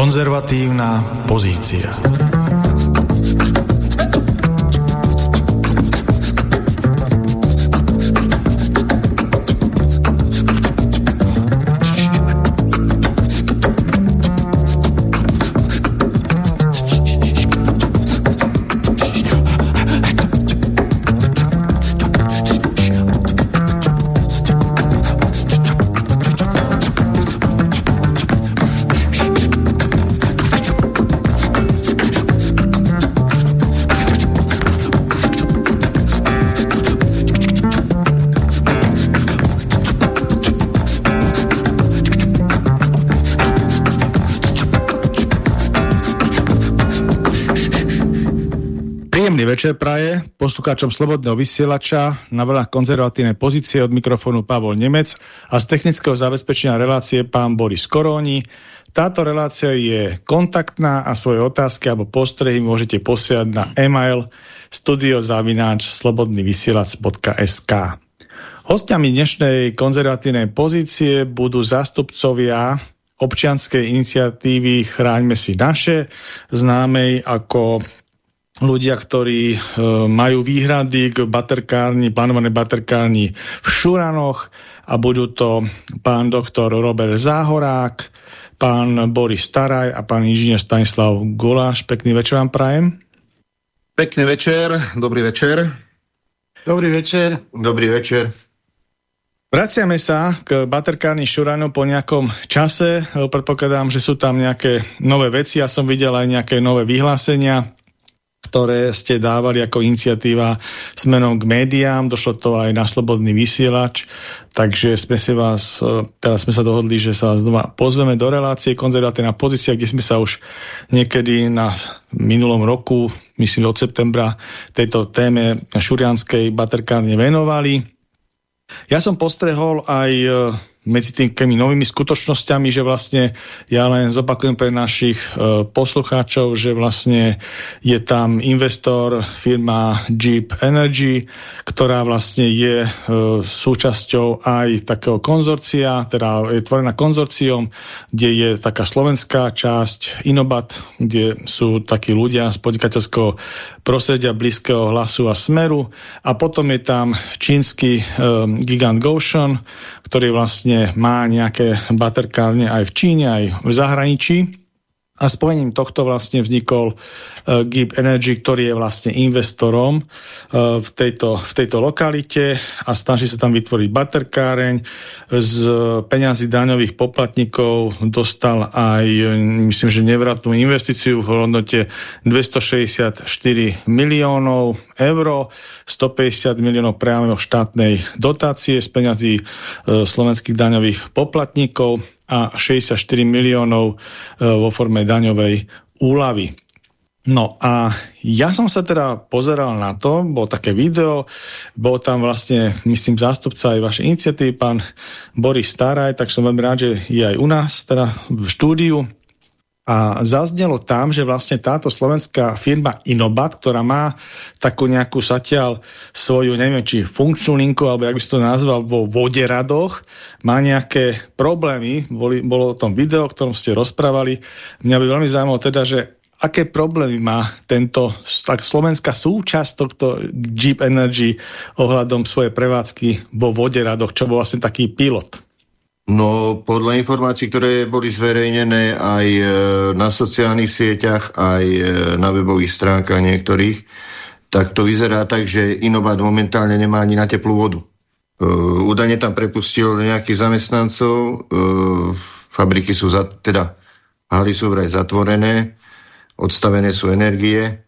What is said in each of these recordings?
Konzervatívna pozícia. Večer praje poslucháčom Slobodného vysielača na vlnách konzervatívnej pozície od mikrofónu Pavol Nemec a z technického zabezpečenia relácie pán Boris Koróni. Táto relácia je kontaktná a svoje otázky alebo postrehy môžete posiať na e-mail studiozavináč slobodnyvysielac.sk Hostiami dnešnej konzervatívnej pozície budú zástupcovia občianskej iniciatívy Chráňme si naše, známej ako ľudia, ktorí e, majú výhrady k baterkárni, plánované baterkárni v Šuranoch a budú to pán doktor Robert Záhorák, pán Boris Staraj a pán inžinier Stanislav Guláš. Pekný večer vám prajem. Pekný večer, dobrý večer. Dobrý večer. Dobrý večer. Vraciame sa k baterkárni Šuranu po nejakom čase. Predpokladám, že sú tam nejaké nové veci. Ja som videl aj nejaké nové vyhlásenia ktoré ste dávali ako iniciatíva smerom k médiám, došlo to aj na slobodný vysielač, takže sme si vás, e, teraz sme sa dohodli, že sa znova pozveme do relácie konzervatívna pozícia, kde sme sa už niekedy na minulom roku, myslím od septembra, tejto téme šurianskej baterkárne venovali. Ja som postrehol aj e, medzi tými novými skutočnosťami, že vlastne ja len zopakujem pre našich e, poslucháčov, že vlastne je tam investor firma Jeep Energy, ktorá vlastne je e, súčasťou aj takého konzorcia, teda je tvorená konzorciom, kde je taká slovenská časť Inobat, kde sú takí ľudia z podnikateľského prostredia blízkeho hlasu a smeru. A potom je tam čínsky e, gigant Goshen, ktorý vlastne má nejaké baterkárne aj v Číne, aj v zahraničí. A spojením tohto vlastne vznikol uh, Gib Energy, ktorý je vlastne investorom uh, v, tejto, v tejto lokalite a snaží sa tam vytvoriť baterkáreň. Z peňazí daňových poplatníkov dostal aj, myslím, že nevratnú investíciu v hodnote 264 miliónov eur, 150 miliónov priamo štátnej dotácie z peňazí uh, slovenských daňových poplatníkov a 64 miliónov e, vo forme daňovej úlavy. No a ja som sa teda pozeral na to, bolo také video, bol tam vlastne, myslím, zástupca aj vašej iniciatívy, pán Boris Staraj, tak som veľmi rád, že je aj u nás, teda v štúdiu. A zaznelo tam, že vlastne táto slovenská firma Inobat, ktorá má takú nejakú satiaľ svoju, neviem, či funkčnú linku, alebo jak by si to nazval, vo voderadoch, má nejaké problémy. Boli, bolo o tom video, o ktorom ste rozprávali. Mňa by veľmi zaujímalo teda, že aké problémy má tento tak slovenská súčasť tohto Jeep Energy ohľadom svojej prevádzky vo voderadoch, čo bol vlastne taký pilot. No, podľa informácií, ktoré boli zverejnené aj e, na sociálnych sieťach, aj e, na webových stránkach niektorých, tak to vyzerá tak, že Inobat momentálne nemá ani na teplú vodu. Uh, údajne tam prepustil nejakých zamestnancov, fabriky sú za, teda haly sú vraj zatvorené, odstavené sú energie,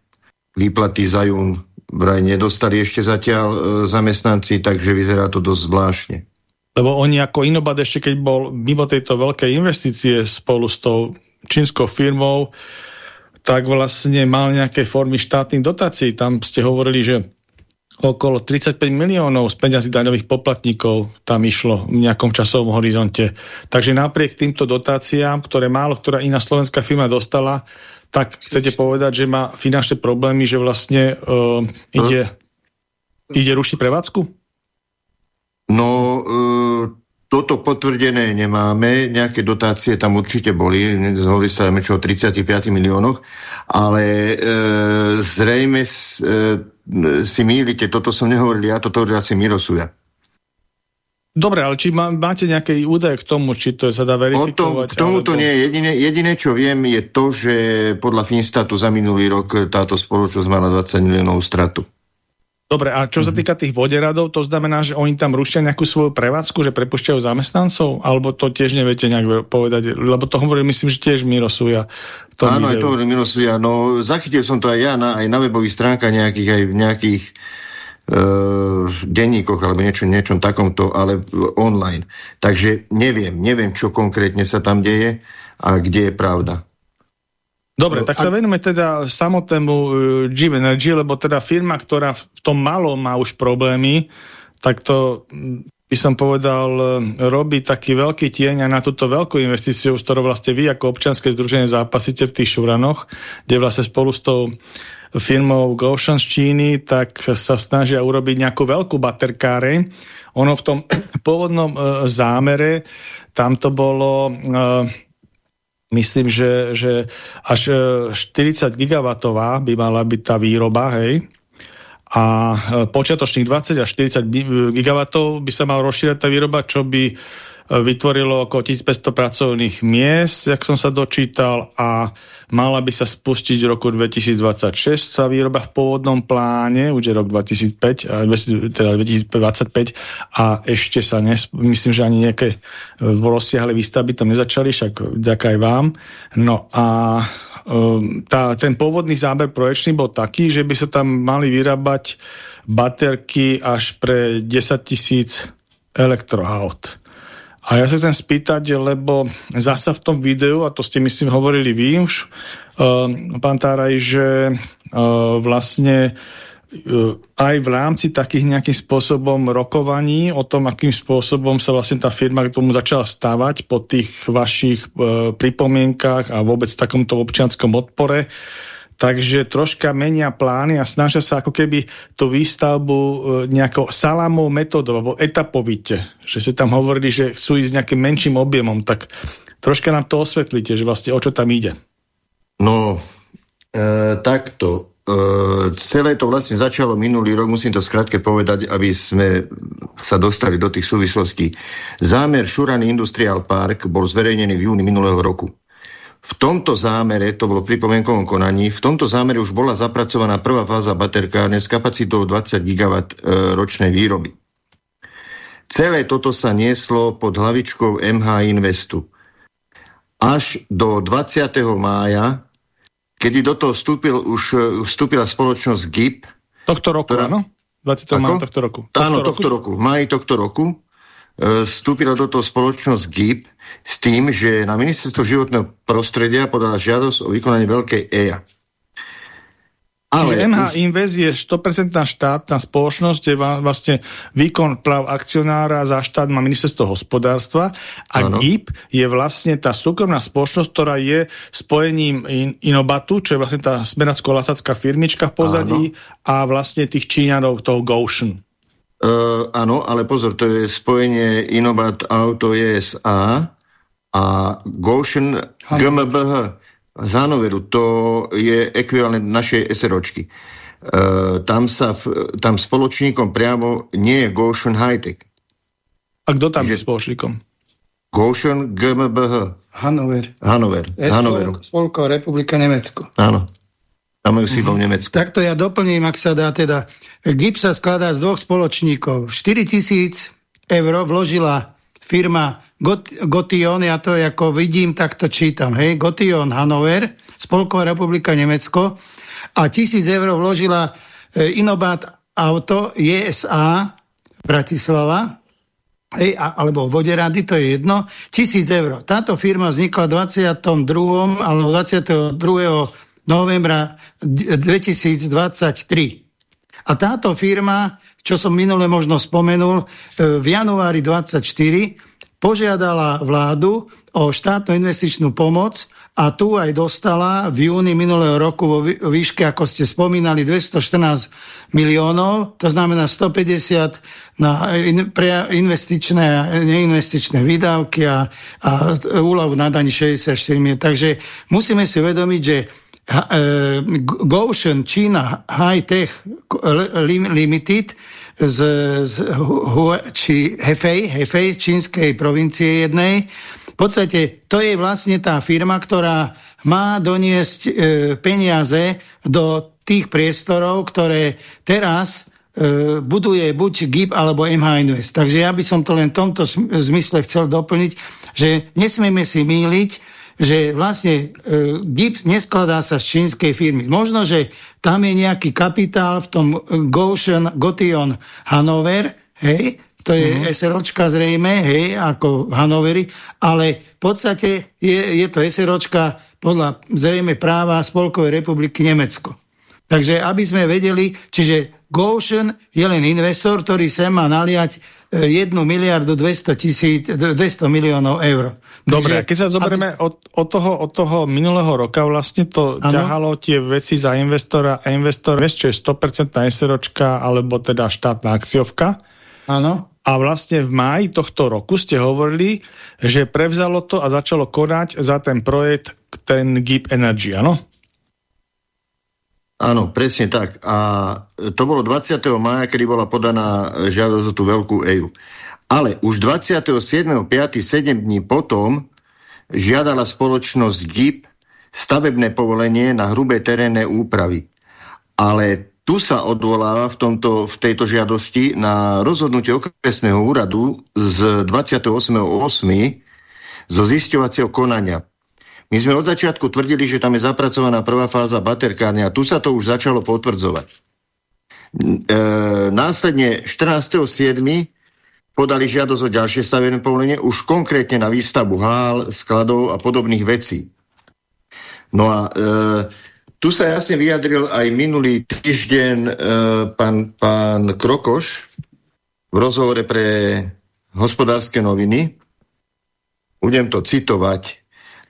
výplaty za jún vraj nedostali ešte zatiaľ zamestnanci, takže vyzerá to dosť zvláštne. Lebo oni ako Inobat ešte keď bol mimo tejto veľkej investície spolu s tou čínskou firmou, tak vlastne mal nejaké formy štátnych dotácií. Tam ste hovorili, že okolo 35 miliónov z peňazí daňových poplatníkov tam išlo v nejakom časovom horizonte. Takže napriek týmto dotáciám, ktoré málo ktorá iná slovenská firma dostala, tak chcete povedať, že má finančné problémy, že vlastne uh, ide, ide rušiť prevádzku? No, e, toto potvrdené nemáme, nejaké dotácie tam určite boli, hovorí sa čo o 35 miliónoch, ale e, zrejme e, si mýlite, toto som nehovoril ja, toto hovoril asi Mirosuja. Dobre, ale či má, máte nejaké údaje k tomu, či to sa dá verifikovať? O tom, k tomu to nie je. Jediné, jediné, čo viem, je to, že podľa Finstatu za minulý rok táto spoločnosť mala 20 miliónov stratu. Dobre, a čo sa mhm. týka tých voderadov, to znamená, že oni tam rušia nejakú svoju prevádzku, že prepušťajú zamestnancov? Alebo to tiež neviete nejak povedať? Lebo to hovorí, myslím, že tiež Mirosuja. Áno, videu. aj to hovorí Mirosuja. No, zachytil som to aj ja na, aj na webových stránkach nejakých, aj v nejakých uh, denníkoch alebo niečo, niečom takomto, ale online. Takže neviem, neviem, čo konkrétne sa tam deje a kde je pravda. Dobre, tak sa venujeme teda samotnému uh, Jeep Energy, lebo teda firma, ktorá v tom malom má už problémy, tak to by som povedal, uh, robí taký veľký tieň na túto veľkú investíciu, s ktorou vlastne vy ako občianske združenie zápasíte v tých Šuranoch, kde vlastne spolu s tou firmou Goshen z Číny, tak sa snažia urobiť nejakú veľkú baterkáre. Ono v tom pôvodnom uh, zámere, tam to bolo... Myslím, že, že až 40 e, gigawattová by mala byť tá výroba, hej, a e, počiatočných 20 až 40 gigawatov by sa mal rozšírať tá výroba, čo by vytvorilo okolo 1500 pracovných miest, jak som sa dočítal, a mala by sa spustiť v roku 2026 tá výroba v pôvodnom pláne, už je rok 2005, teda 2025 a ešte sa, nes, myslím, že ani nejaké e, rozsiahle výstavby tam nezačali, však ďaká vám. No a e, tá, ten pôvodný záber projekčný bol taký, že by sa tam mali vyrábať baterky až pre 10 tisíc elektroaut. A ja sa chcem spýtať, lebo zasa v tom videu, a to ste myslím hovorili vy už, uh, pán Táraj, že uh, vlastne uh, aj v rámci takých nejakým spôsobom rokovaní o tom, akým spôsobom sa vlastne tá firma k tomu začala stavať po tých vašich pripomienkách a vôbec takomto občianskom odpore, takže troška menia plány a snažia sa ako keby tú výstavbu e, nejakou salámou metodou, alebo etapovite, že si tam hovorili, že chcú ísť nejakým menším objemom, tak troška nám to osvetlíte, že vlastne o čo tam ide. No, e, takto. E, celé to vlastne začalo minulý rok, musím to skrátke povedať, aby sme sa dostali do tých súvislostí. Zámer Šurany Industrial Park bol zverejnený v júni minulého roku. V tomto zámere, to bolo pri pripomienkovom konaní, v tomto zámere už bola zapracovaná prvá fáza baterkárne s kapacitou 20 GW e, ročnej výroby. Celé toto sa nieslo pod hlavičkou MH Investu. Až do 20. mája, kedy do toho vstúpil, už e, vstúpila spoločnosť GIP. Tohto roku, ktorá, áno? 20. mája tohto roku. Tohto áno, tohto roku. V máji tohto roku vstúpila do toho spoločnosť GIP, s tým, že na ministerstvo životného prostredia podala žiadosť o vykonanie veľkej EIA. Ale MH Invest je 100% štátna spoločnosť, je vlastne výkon práv akcionára za štát má ministerstvo hospodárstva a ano. GIP je vlastne tá súkromná spoločnosť, ktorá je spojením in Inobatu, čo je vlastne tá smeracko-lasacká firmička v pozadí ano. a vlastne tých Číňanov toho Goshen. Uh, áno, ale pozor, to je spojenie Inobat Auto ESA a Goshen GmbH z Hanoveru, to je ekvivalent našej SROčky. Uh, tam, sa, tam spoločníkom priamo nie je Goshen Hightech. A kto tam Že, je spoločníkom? Goshen GmbH. Hanover. Hanover. Hanoveru. Spolková republika Nemecko. Áno. Tam majú sídlo v mhm. Nemecku. Takto ja doplním, ak sa dá teda. GIP sa skladá z dvoch spoločníkov. 4 tisíc eur vložila firma Gotion, ja to ako vidím, tak to čítam, hej, Gotion Hanover, Spolková republika Nemecko a tisíc eur vložila e, Inobat Auto JSA Bratislava, hej, a, alebo Voderady, to je jedno, tisíc eur. Táto firma vznikla 22. alebo 22. novembra 2023. A táto firma, čo som minule možno spomenul, e, v januári 24 požiadala vládu o štátnu investičnú pomoc a tu aj dostala v júni minulého roku vo výške, ako ste spomínali, 214 miliónov, to znamená 150 na in, pre investičné a neinvestičné výdavky a, a úľavu na daň 64 miliónov. Takže musíme si uvedomiť, že Goshen China High Tech Limited z, z či Hefei, Hefei čínskej provincie jednej, v podstate to je vlastne tá firma, ktorá má doniesť e, peniaze do tých priestorov, ktoré teraz e, buduje buď GIP alebo MH Invest. Takže ja by som to len v tomto zmysle chcel doplniť, že nesmieme si míliť, že vlastne e, GIP neskladá sa z čínskej firmy. Možno, že tam je nejaký kapitál v tom Goshen, Gotion Hanover, hej, to je mm -hmm. SROčka zrejme, hej, ako v Hanoveri, ale v podstate je, je to SROčka podľa zrejme práva Spolkovej republiky Nemecko. Takže aby sme vedeli, čiže Goshen je len investor, ktorý sem má naliať 1 e, miliardu 200, tisíc, 200 miliónov eur. Dobre, Takže, keď sa zoberieme aby... od, od, toho, od toho minulého roka, vlastne to ano? ťahalo tie veci za investora a investor, čo je 100% SROčka alebo teda štátna akciovka. Áno. A vlastne v máji tohto roku ste hovorili, že prevzalo to a začalo konať za ten projekt ten GIP Energy, áno? Áno, presne tak. A to bolo 20. maja, kedy bola podaná žiadosť o tú veľkú EU. Ale už 27.5. 7 dní potom žiadala spoločnosť GIP stavebné povolenie na hrubé terénne úpravy. Ale tu sa odvoláva v, tomto, v tejto žiadosti na rozhodnutie okresného úradu z 28.8. zo zisťovacieho konania. My sme od začiatku tvrdili, že tam je zapracovaná prvá fáza baterkárne a tu sa to už začalo potvrdzovať. E, následne 14.7. podali žiadosť o ďalšie stavebné povolenie už konkrétne na výstavbu hál, skladov a podobných vecí. No a e, tu sa jasne vyjadril aj minulý týždeň e, pán, pán Krokoš v rozhovore pre hospodárske noviny. Budem to citovať.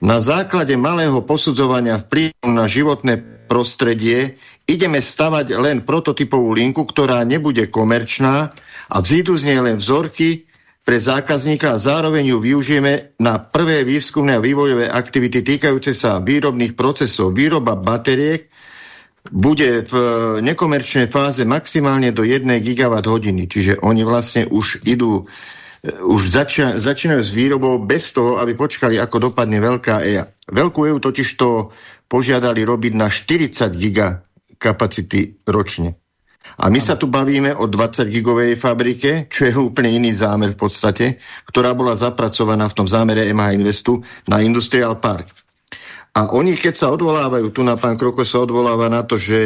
Na základe malého posudzovania vplyvu na životné prostredie ideme stavať len prototypovú linku, ktorá nebude komerčná a vzídu z nej len vzorky, pre zákazníka a zároveň ju využijeme na prvé výskumné a vývojové aktivity týkajúce sa výrobných procesov. Výroba batériek bude v nekomerčnej fáze maximálne do 1 gigawatt hodiny, čiže oni vlastne už idú už začia, začínajú s výrobou bez toho, aby počkali, ako dopadne veľká EA. Veľkú EU totiž to požiadali robiť na 40 giga kapacity ročne. A my sa tu bavíme o 20 gigovej fabrike, čo je úplne iný zámer v podstate, ktorá bola zapracovaná v tom zámere MH Investu na Industrial Park. A oni, keď sa odvolávajú, tu na pán Kroko sa odvoláva na to, že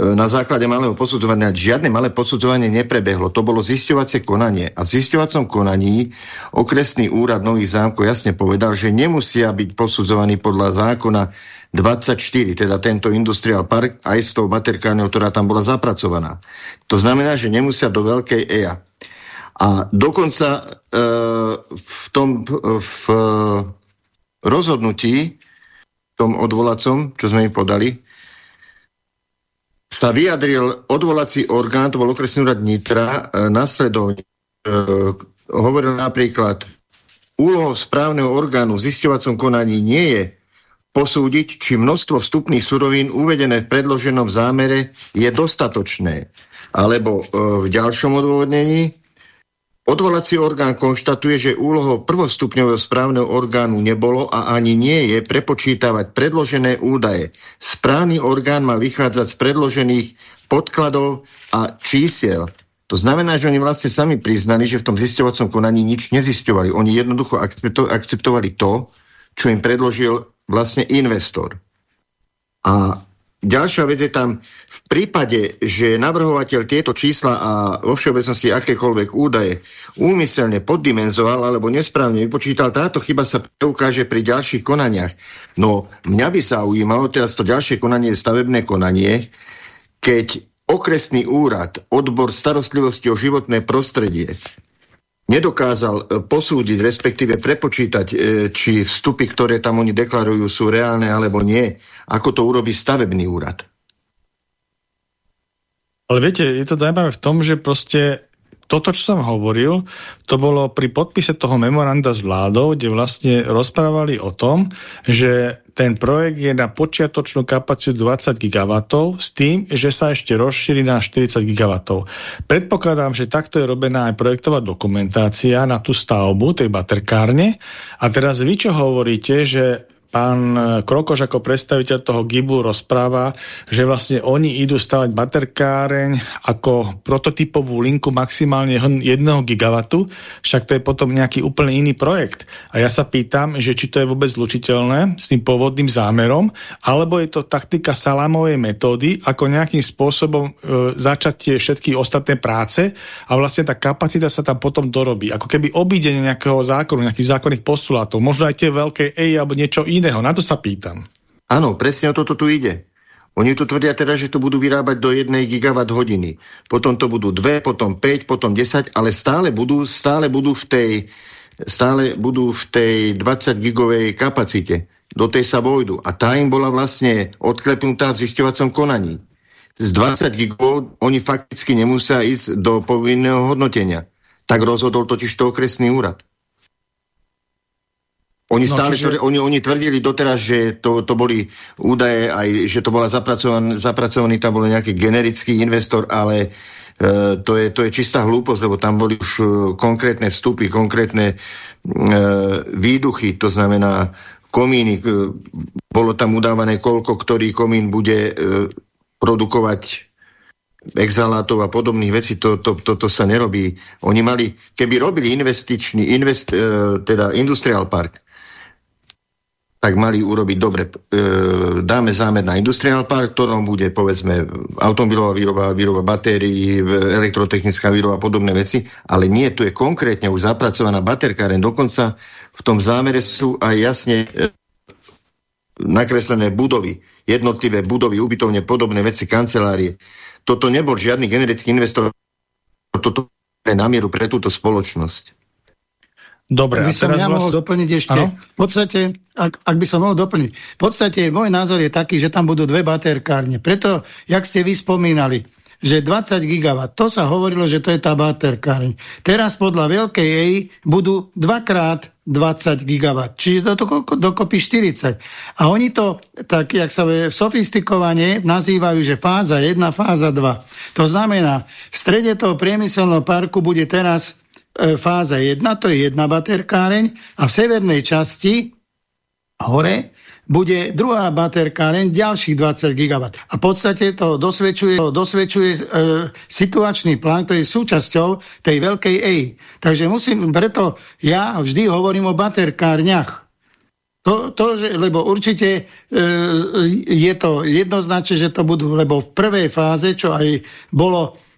na základe malého posudzovania žiadne malé posudzovanie neprebehlo. To bolo zisťovacie konanie. A v zisťovacom konaní okresný úrad Nových zámkov jasne povedal, že nemusia byť posudzovaní podľa zákona 24, teda tento industrial park, aj s tou materkárňou, ktorá tam bola zapracovaná. To znamená, že nemusia do veľkej EA. A dokonca e, v tom v rozhodnutí, v tom odvolacom, čo sme im podali, sa vyjadril odvolací orgán, to bol okresný úrad Nitra, e, nasledovne. E, hovoril napríklad, úlohou správneho orgánu v zisťovacom konaní nie je posúdiť, či množstvo vstupných surovín uvedené v predloženom zámere je dostatočné. Alebo e, v ďalšom odôvodnení odvolací orgán konštatuje, že úlohou prvostupňového správneho orgánu nebolo a ani nie je prepočítavať predložené údaje. Správny orgán má vychádzať z predložených podkladov a čísiel. To znamená, že oni vlastne sami priznali, že v tom zisťovacom konaní nič nezisťovali. Oni jednoducho akceptovali to, čo im predložil vlastne investor. A ďalšia vec je tam, v prípade, že navrhovateľ tieto čísla a vo všeobecnosti akékoľvek údaje úmyselne poddimenzoval alebo nesprávne vypočítal, táto chyba sa preukáže pri ďalších konaniach. No mňa by sa ujímalo, teraz to ďalšie konanie stavebné konanie, keď okresný úrad, odbor starostlivosti o životné prostredie nedokázal e, posúdiť, respektíve prepočítať, e, či vstupy, ktoré tam oni deklarujú, sú reálne alebo nie, ako to urobí stavebný úrad. Ale viete, je to zaujímavé v tom, že proste toto, čo som hovoril, to bolo pri podpise toho memoranda s vládou, kde vlastne rozprávali o tom, že ten projekt je na počiatočnú kapacitu 20 GW s tým, že sa ešte rozšíri na 40 GW. Predpokladám, že takto je robená aj projektová dokumentácia na tú stavbu tej baterkárne. A teraz vy čo hovoríte, že pán e, Krokoš ako predstaviteľ toho GIBu rozpráva, že vlastne oni idú stavať baterkáreň ako prototypovú linku maximálne 1 gigawatu, však to je potom nejaký úplne iný projekt. A ja sa pýtam, že či to je vôbec zlučiteľné s tým pôvodným zámerom, alebo je to taktika salámovej metódy, ako nejakým spôsobom e, začať tie všetky ostatné práce a vlastne tá kapacita sa tam potom dorobí. Ako keby obídenie nejakého zákonu, nejakých zákonných postulátov, možno aj tie veľké EI alebo niečo iné iného. Na to sa pýtam. Áno, presne o toto tu ide. Oni tu tvrdia teda, že to budú vyrábať do 1 gigawatt hodiny. Potom to budú 2, potom 5, potom 10, ale stále budú, stále budú v tej stále budú v tej 20 gigovej kapacite. Do tej sa vojdu. A tá im bola vlastne odklepnutá v zisťovacom konaní. Z 20 gigov oni fakticky nemusia ísť do povinného hodnotenia. Tak rozhodol totiž to okresný úrad. Oni no, stále, čiže... oni, oni tvrdili doteraz, že to, to boli údaje, aj, že to bola zapracovaný, zapracovaný tam bol nejaký generický investor, ale e, to, je, to je čistá hlúposť, lebo tam boli už e, konkrétne vstupy, konkrétne e, výduchy, to znamená komíny, e, bolo tam udávané, koľko ktorý komín bude e, produkovať exhalátov a podobných vecí, to, to, to, to sa nerobí. Oni mali, keby robili investičný, invest, e, teda industrial park, tak mali urobiť dobre, e, dáme zámer na industriál park, ktorom bude povedzme automobilová výroba, výroba batérií, elektrotechnická výroba a podobné veci, ale nie, tu je konkrétne už zapracovaná baterkáren, dokonca v tom zámere sú aj jasne e, nakreslené budovy, jednotlivé budovy, ubytovne podobné veci, kancelárie. Toto nebol žiadny generický investor, toto je na mieru pre túto spoločnosť. Dobre, ak by som ja mohol doplniť ešte. Ano? V podstate, ak, ak by som mohol doplniť. V podstate môj názor je taký, že tam budú dve baterkárne. Preto, jak ste vy spomínali, že 20 gigawatt, to sa hovorilo, že to je tá baterkárne. Teraz podľa veľkej jej budú dvakrát 20 gigawatt, čiže do, do, dokopy 40. A oni to, tak jak sa sofistikovane nazývajú, že fáza 1, fáza 2. To znamená, v strede toho priemyselného parku bude teraz fáza 1, to je jedna baterkáreň a v severnej časti hore bude druhá baterkáreň ďalších 20 GW. A v podstate to dosvedčuje, to dosvedčuje e, situačný plán, to je súčasťou tej veľkej EI. Takže musím, preto ja vždy hovorím o baterkárniach. To, to, že, lebo určite e, je to jednoznačné, že to budú, lebo v prvej fáze, čo aj bolo E,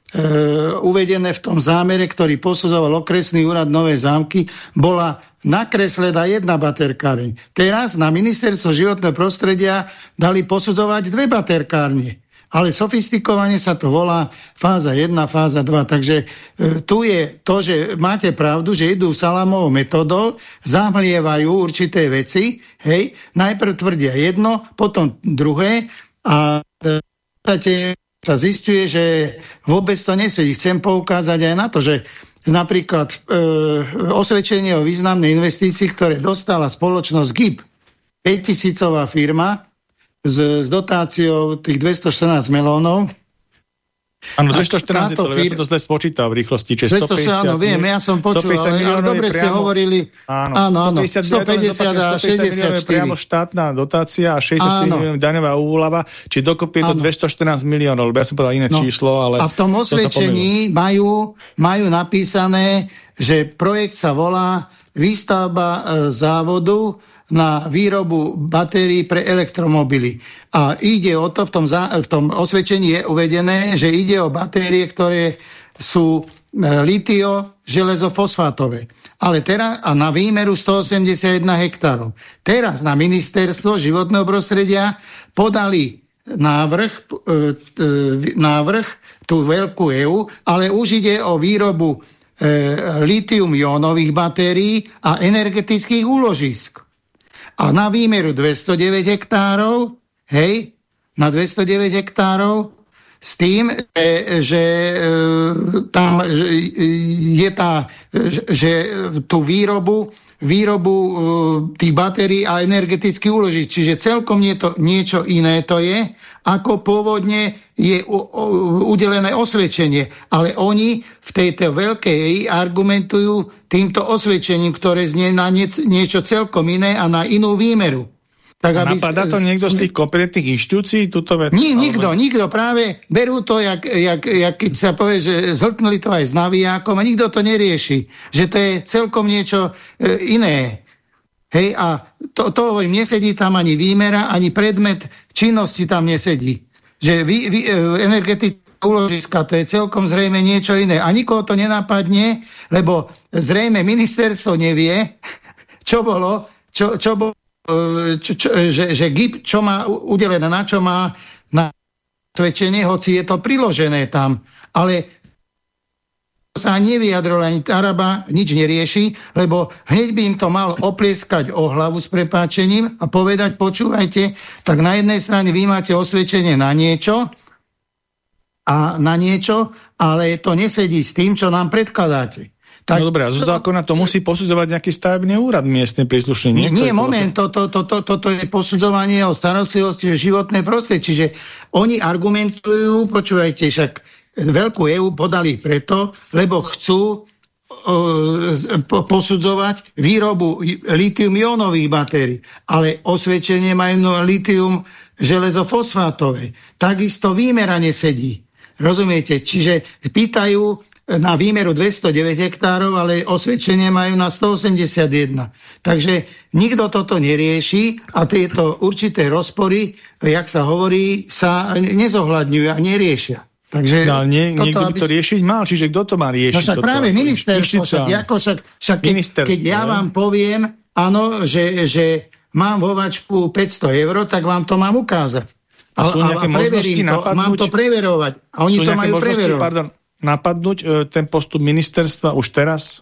uvedené v tom zámere, ktorý posudzoval okresný úrad Nové zámky, bola nakreslená jedna baterkáreň. Teraz na ministerstvo životného prostredia dali posudzovať dve baterkárne. Ale sofistikovane sa to volá fáza 1, fáza 2. Takže e, tu je to, že máte pravdu, že idú salamovou metodou, zamlievajú určité veci, hej, najprv tvrdia jedno, potom druhé a v podstate sa zistuje, že vôbec to nesedí. Chcem poukázať aj na to, že napríklad e, osvedčenie o významnej investícii, ktoré dostala spoločnosť GIP, 5000 firma s, s dotáciou tých 214 melónov, Áno, 214 je to, fir... ja som to zle spočítal v rýchlosti, čiže 150... Áno, viem, ja som počul, ale, ale dobre ste hovorili... Áno, áno, áno. 150 a 64. priamo štátna dotácia a 64 miliónov daňová úlava, či dokopy je to 214 miliónov, lebo ja som povedal iné no. číslo, ale... A v tom osvedčení majú, majú napísané, že projekt sa volá výstavba e, závodu na výrobu batérií pre elektromobily. A ide o to, v tom, v tom osvedčení je uvedené, že ide o batérie, ktoré sú e, litio železofosfátové. Ale teraz a na výmeru 181 hektárov. Teraz na ministerstvo životného prostredia podali návrh, e, e, návrh tú veľkú EU, ale už ide o výrobu litium-jónových batérií a energetických úložisk. A na výmeru 209 hektárov, hej, na 209 hektárov, s tým, že, že e, tam je tá, že tú výrobu výrobu uh, tých batérií a energetických úložisk. Čiže celkom nie to, niečo iné to je, ako pôvodne je udelené osvedčenie. Ale oni v tejto veľkej argumentujú týmto osvedčením, ktoré znie na niečo celkom iné a na inú výmeru. Tak aby Napadá to niekto z tých kompetentných inštitúcií, túto vec? Nie, nikto, nikto. Práve berú to, jak, jak, jak keď sa povie, že zhltnuli to aj s navijákom a nikto to nerieši. Že to je celkom niečo e, iné. Hej, a to, to hovorím, nesedí tam ani výmera, ani predmet činnosti tam nesedí. Že vy, vy, e, energetické úložiska, to je celkom zrejme niečo iné. A nikoho to nenapadne, lebo zrejme ministerstvo nevie, čo bolo, čo, čo bolo E, čo, čo, že, že GIP, čo má udelené, na čo má na svedčenie, hoci je to priložené tam. Ale sa nevyjadril ani Araba, nič nerieši, lebo hneď by im to mal oplieskať o hlavu s prepáčením a povedať, počúvajte, tak na jednej strane vy máte osvedčenie na niečo a na niečo, ale to nesedí s tým, čo nám predkladáte. Tak, no dobré, a zo zákona to musí posudzovať nejaký stavebný úrad miestne príslušný. Nie, nie moment, toto to, to, to, to je posudzovanie o starostlivosti životné prostredie. Čiže oni argumentujú, počúvajte, však veľkú EU podali preto, lebo chcú posudzovať výrobu litium-ionových batérií, ale osvedčenie majú litium železofosfátové. Takisto výmera nesedí. Rozumiete? Čiže pýtajú, na výmeru 209 hektárov, ale osvedčenie majú na 181. Takže nikto toto nerieši a tieto určité rozpory, jak sa hovorí, sa nezohľadňujú a neriešia. Takže no, nie, toto, niekto by to riešiť mal, čiže kto to má riešiť? No však toto, práve ministerstvo, však, ako však, však keď, keď ja vám poviem, áno, že, že mám vo vačku 500 eur, tak vám to mám ukázať. A, sú a, a preverím to, napadnúť, mám to preverovať. A oni to majú preverovať. Pardon, napadnúť e, ten postup ministerstva už teraz?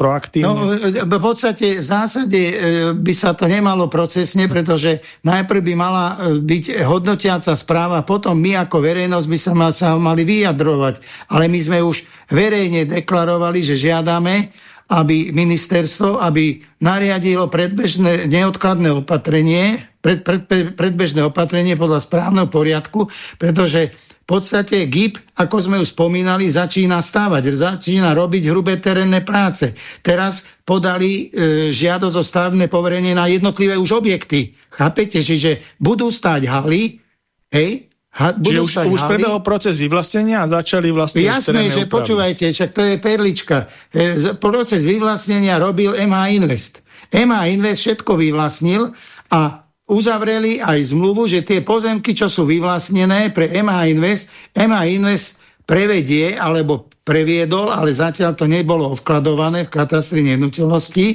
Proaktívne? No, e, v podstate v zásade e, by sa to nemalo procesne, pretože najprv by mala byť hodnotiaca správa, potom my ako verejnosť by sa, mal, sa mali vyjadrovať. Ale my sme už verejne deklarovali, že žiadame, aby ministerstvo, aby nariadilo predbežné neodkladné opatrenie, pred, pred, predbežné opatrenie podľa správneho poriadku, pretože podstate GIP, ako sme už spomínali, začína stávať, začína robiť hrubé terénne práce. Teraz podali e, žiadosť o stavné poverenie na jednotlivé už objekty. Chápete, že budú stáť haly, hej, Ha, Čiže už, už prebehol proces vyvlastnenia a začali vlastniť Jasné, že úpravy. počúvajte, však to je perlička. E, proces vyvlastnenia robil MH Invest. MH Invest všetko vyvlastnil a uzavreli aj zmluvu, že tie pozemky, čo sú vyvlastnené pre MH Invest, MH Invest prevedie alebo previedol, ale zatiaľ to nebolo vkladované v katastri nehnuteľnosti,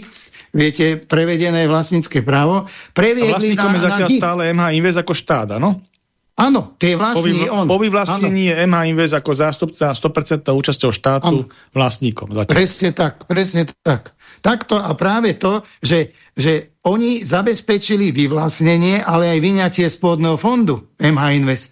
viete, prevedené vlastnícke právo. Previedli a vlastníkom na, je zatiaľ na... stále MH Invest ako štát, áno? Áno, tie vlastní on. Po vyvlastnení je MH Invest ako zástupca 100% účasťou štátu ano. vlastníkom. Zatiaľ. Presne tak, presne tak. Takto a práve to, že, že oni zabezpečili vyvlastnenie, ale aj vyňatie spôdneho fondu MH Invest.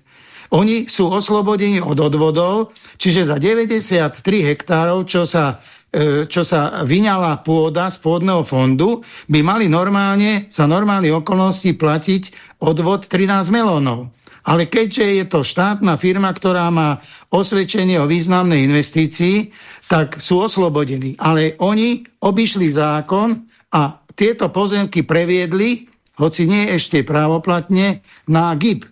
Oni sú oslobodení od odvodov, čiže za 93 hektárov, čo sa, e, čo sa vyňala pôda z pôdneho fondu, by mali normálne, za normálne okolnosti platiť odvod 13 melónov. Ale keďže je to štátna firma, ktorá má osvedčenie o významnej investícii, tak sú oslobodení. Ale oni obišli zákon a tieto pozemky previedli, hoci nie ešte právoplatne, na GIP.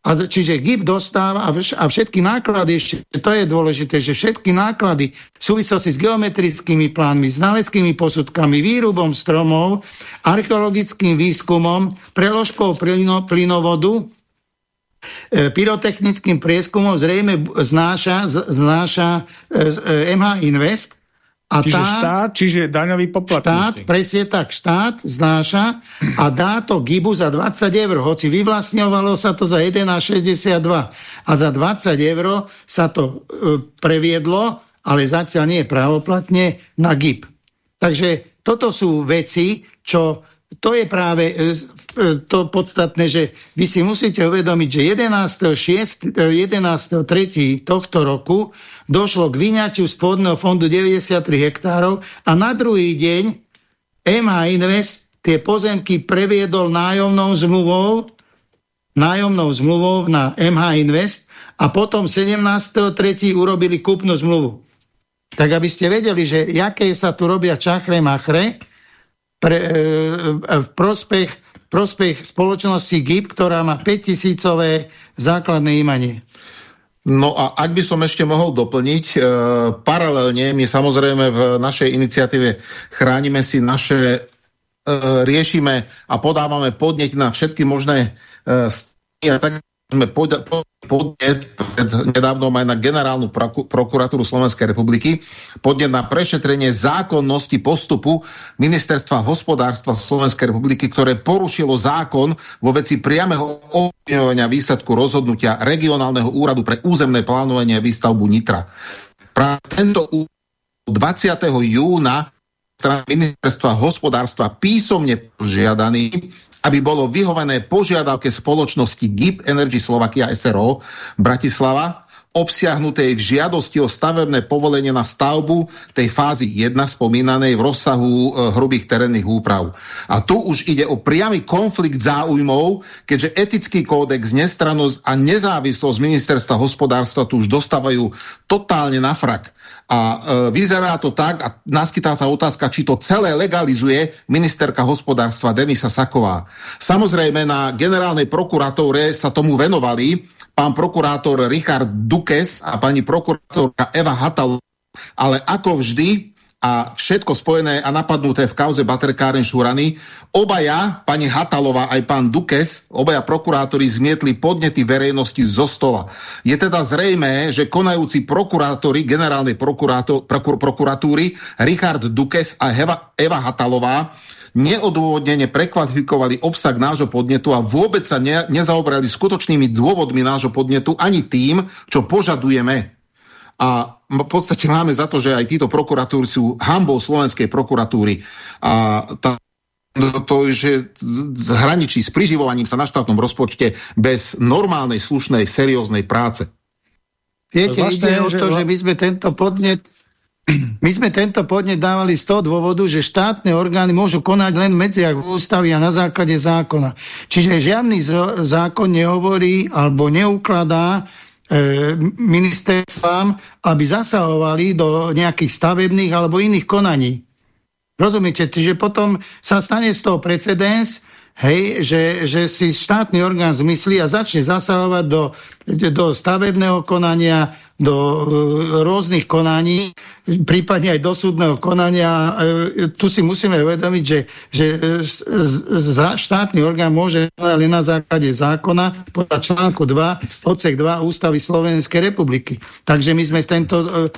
A, čiže GIP dostáva a všetky náklady, ešte, to je dôležité, že všetky náklady v súvislosti s geometrickými plánmi, znaleckými posudkami, výrubom stromov, archeologickým výskumom, preložkou plynovodu, E, pyrotechnickým prieskumom zrejme znáša, znáša MH e, Invest. A čiže tá, štát, čiže daňový poplatníci. Štát, presne tak, štát znáša a dá to GIBu za 20 eur, hoci vyvlastňovalo sa to za 1,62 a za 20 eur sa to e, previedlo ale zatiaľ nie právoplatne na GIP. Takže toto sú veci, čo to je práve e, e, to podstatné, že vy si musíte uvedomiť, že 11.3. 11. tohto roku došlo k vyňatiu z pôdneho fondu 93 hektárov a na druhý deň MH Invest tie pozemky previedol nájomnou zmluvou nájomnou zmluvou na MH Invest a potom 17.3. urobili kúpnu zmluvu. Tak aby ste vedeli, že jaké sa tu robia čachre machre, pre, e, e, v prospech, prospech spoločnosti GIP, ktorá má 5000 základné imanie. No a ak by som ešte mohol doplniť, e, paralelne my samozrejme v našej iniciatíve chránime si naše, e, riešime a podávame podneť na všetky možné e, a tak sme podnet pred nedávnom aj na generálnu prokuratúru Slovenskej republiky, podnet na prešetrenie zákonnosti postupu Ministerstva hospodárstva Slovenskej republiky, ktoré porušilo zákon vo veci priameho ovplyvňovania výsledku rozhodnutia regionálneho úradu pre územné plánovanie a výstavbu Nitra. Práve tento 20. júna strana ministerstva hospodárstva písomne požiadaný aby bolo vyhovené požiadavke spoločnosti GIP Energy Slovakia SRO Bratislava, obsiahnutej v žiadosti o stavebné povolenie na stavbu tej fázy 1 spomínanej v rozsahu e, hrubých terénnych úprav. A tu už ide o priamy konflikt záujmov, keďže etický kódex, nestrannosť a nezávislosť ministerstva hospodárstva tu už dostávajú totálne na frak. A e, vyzerá to tak, a naskytá sa otázka, či to celé legalizuje ministerka hospodárstva Denisa Saková. Samozrejme, na generálnej prokuratúre sa tomu venovali pán prokurátor Richard Dukes a pani prokurátorka Eva Hatal, ale ako vždy, a všetko spojené a napadnuté v kauze Baterkáren Šurany. Obaja, pani Hatalová aj pán Dukes, obaja prokurátori zmietli podnety verejnosti zo stola. Je teda zrejmé, že konajúci prokurátori generálnej prokurátor, prokur, prokuratúry Richard Dukes a Eva, Eva Hatalová neodôvodnene prekvalifikovali obsah nášho podnetu a vôbec sa ne, nezaobrali skutočnými dôvodmi nášho podnetu ani tým, čo požadujeme a v podstate máme za to, že aj títo prokuratúry sú hambou slovenskej prokuratúry. A tá to, že hraničí s priživovaním sa na štátnom rozpočte bez normálnej, slušnej, serióznej práce. Viete, ide o to, že my sme tento podnet my sme tento podnet dávali z toho dôvodu, že štátne orgány môžu konať len medzi medziach ústavy a na základe zákona. Čiže žiadny zákon nehovorí alebo neukladá E, ministerstvám, aby zasahovali do nejakých stavebných alebo iných konaní. Rozumiete? Čiže potom sa stane z toho precedens, hej, že, že si štátny orgán zmyslí a začne zasahovať do, do stavebného konania, do uh, rôznych konaní, prípadne aj do súdneho konania. Uh, tu si musíme uvedomiť, že, že štátny orgán môže len na základe zákona podľa článku 2, odsek 2 Ústavy Slovenskej republiky. Takže my sme tento,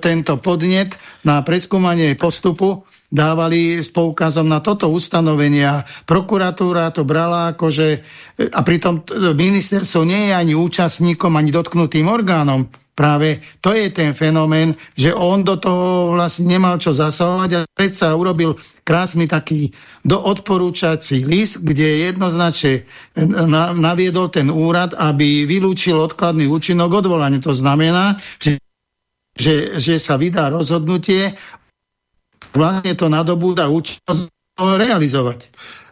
tento podnet na preskúmanie postupu dávali s poukazom na toto ustanovenie a prokuratúra to brala ako, že a pritom ministerstvo nie je ani účastníkom, ani dotknutým orgánom. Práve to je ten fenomén, že on do toho vlastne nemal čo zasahovať a predsa urobil krásny taký odporúčací list, kde jednoznačne naviedol ten úrad, aby vylúčil odkladný účinok odvolania. To znamená, že, že sa vydá rozhodnutie vlastne to nadobúda účinnosť realizovať.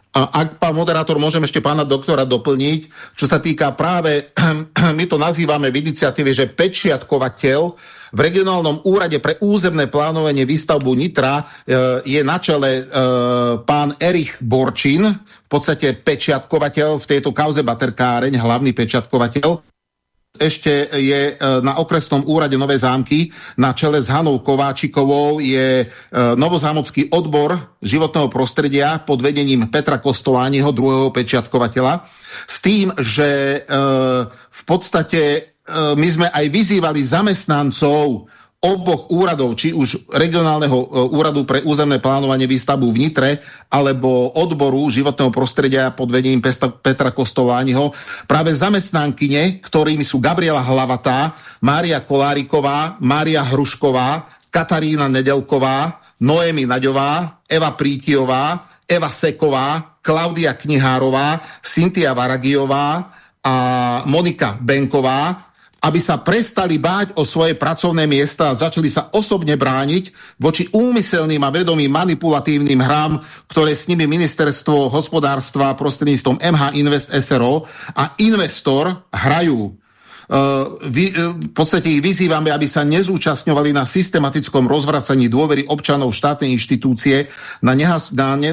A ak, pán moderátor, môžem ešte pána doktora doplniť, čo sa týka práve, my to nazývame v iniciatíve, že pečiatkovateľ v regionálnom úrade pre územné plánovanie výstavbu Nitra e, je na čele e, pán Erich Borčin, v podstate pečiatkovateľ v tejto kauze Baterkáreň, hlavný pečiatkovateľ ešte je e, na okresnom úrade Nové zámky na čele s Hanou Kováčikovou je e, novozámocký odbor životného prostredia pod vedením Petra Kostolániho, druhého pečiatkovateľa, s tým, že e, v podstate my sme aj vyzývali zamestnancov oboch úradov, či už regionálneho e, úradu pre územné plánovanie výstavbu v Nitre, alebo odboru životného prostredia pod vedením Petra Kostolániho, práve zamestnankyne, ktorými sú Gabriela Hlavatá, Mária Koláriková, Mária Hrušková, Katarína Nedelková, Noemi Naďová, Eva Prítiová, Eva Seková, Klaudia Knihárová, Cynthia Varagiová a Monika Benková, aby sa prestali báť o svoje pracovné miesta a začali sa osobne brániť voči úmyselným a vedomým manipulatívnym hrám, ktoré s nimi ministerstvo hospodárstva prostredníctvom MH Invest SRO a investor hrajú. Vy, uh, v podstate ich vyzývame, aby sa nezúčastňovali na systematickom rozvracaní dôvery občanov štátnej inštitúcie, na,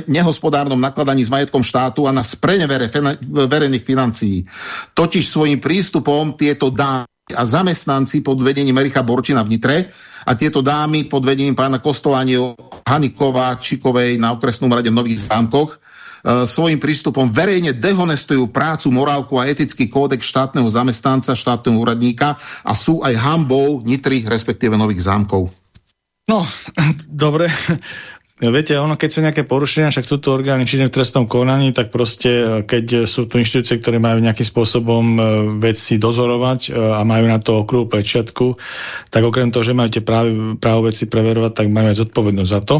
nehospodárnom nakladaní s majetkom štátu a na sprenevere verejných financií. Totiž svojim prístupom tieto dá a zamestnanci pod vedením Ericha Borčina v Nitre a tieto dámy pod vedením pána Kostolánio Hanikova Čikovej na okresnom rade v Nových zámkoch e, svojim prístupom verejne dehonestujú prácu, morálku a etický kódex štátneho zamestnanca, štátneho úradníka a sú aj hambou Nitry, respektíve Nových zámkov. No, dobre. Viete, ono, keď sú nejaké porušenia, však sú tu orgány činné v trestnom konaní, tak proste, e, keď sú tu inštitúcie, ktoré majú nejakým spôsobom e, veci dozorovať e, a majú na to okruhu pečiatku, tak okrem toho, že majú tie práve, právo veci preverovať, tak majú aj zodpovednosť za to.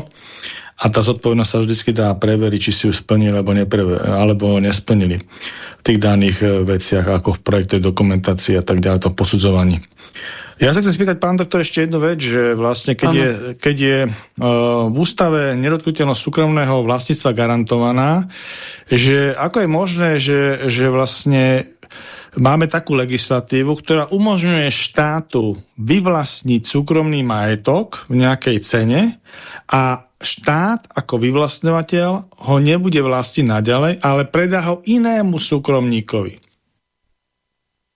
A tá zodpovednosť sa vždy dá preveriť, či si ju splnili alebo, alebo nesplnili v tých daných veciach, ako v projekte dokumentácii a tak ďalej, to posudzovaní. Ja sa chcem spýtať, pán doktor, ešte jednu vec, že vlastne keď ano. je, keď je uh, v ústave nedotknutelnosť súkromného vlastníctva garantovaná, že ako je možné, že, že vlastne máme takú legislatívu, ktorá umožňuje štátu vyvlastniť súkromný majetok v nejakej cene a štát ako vyvlastňovateľ ho nebude vlastniť naďalej, ale predá ho inému súkromníkovi.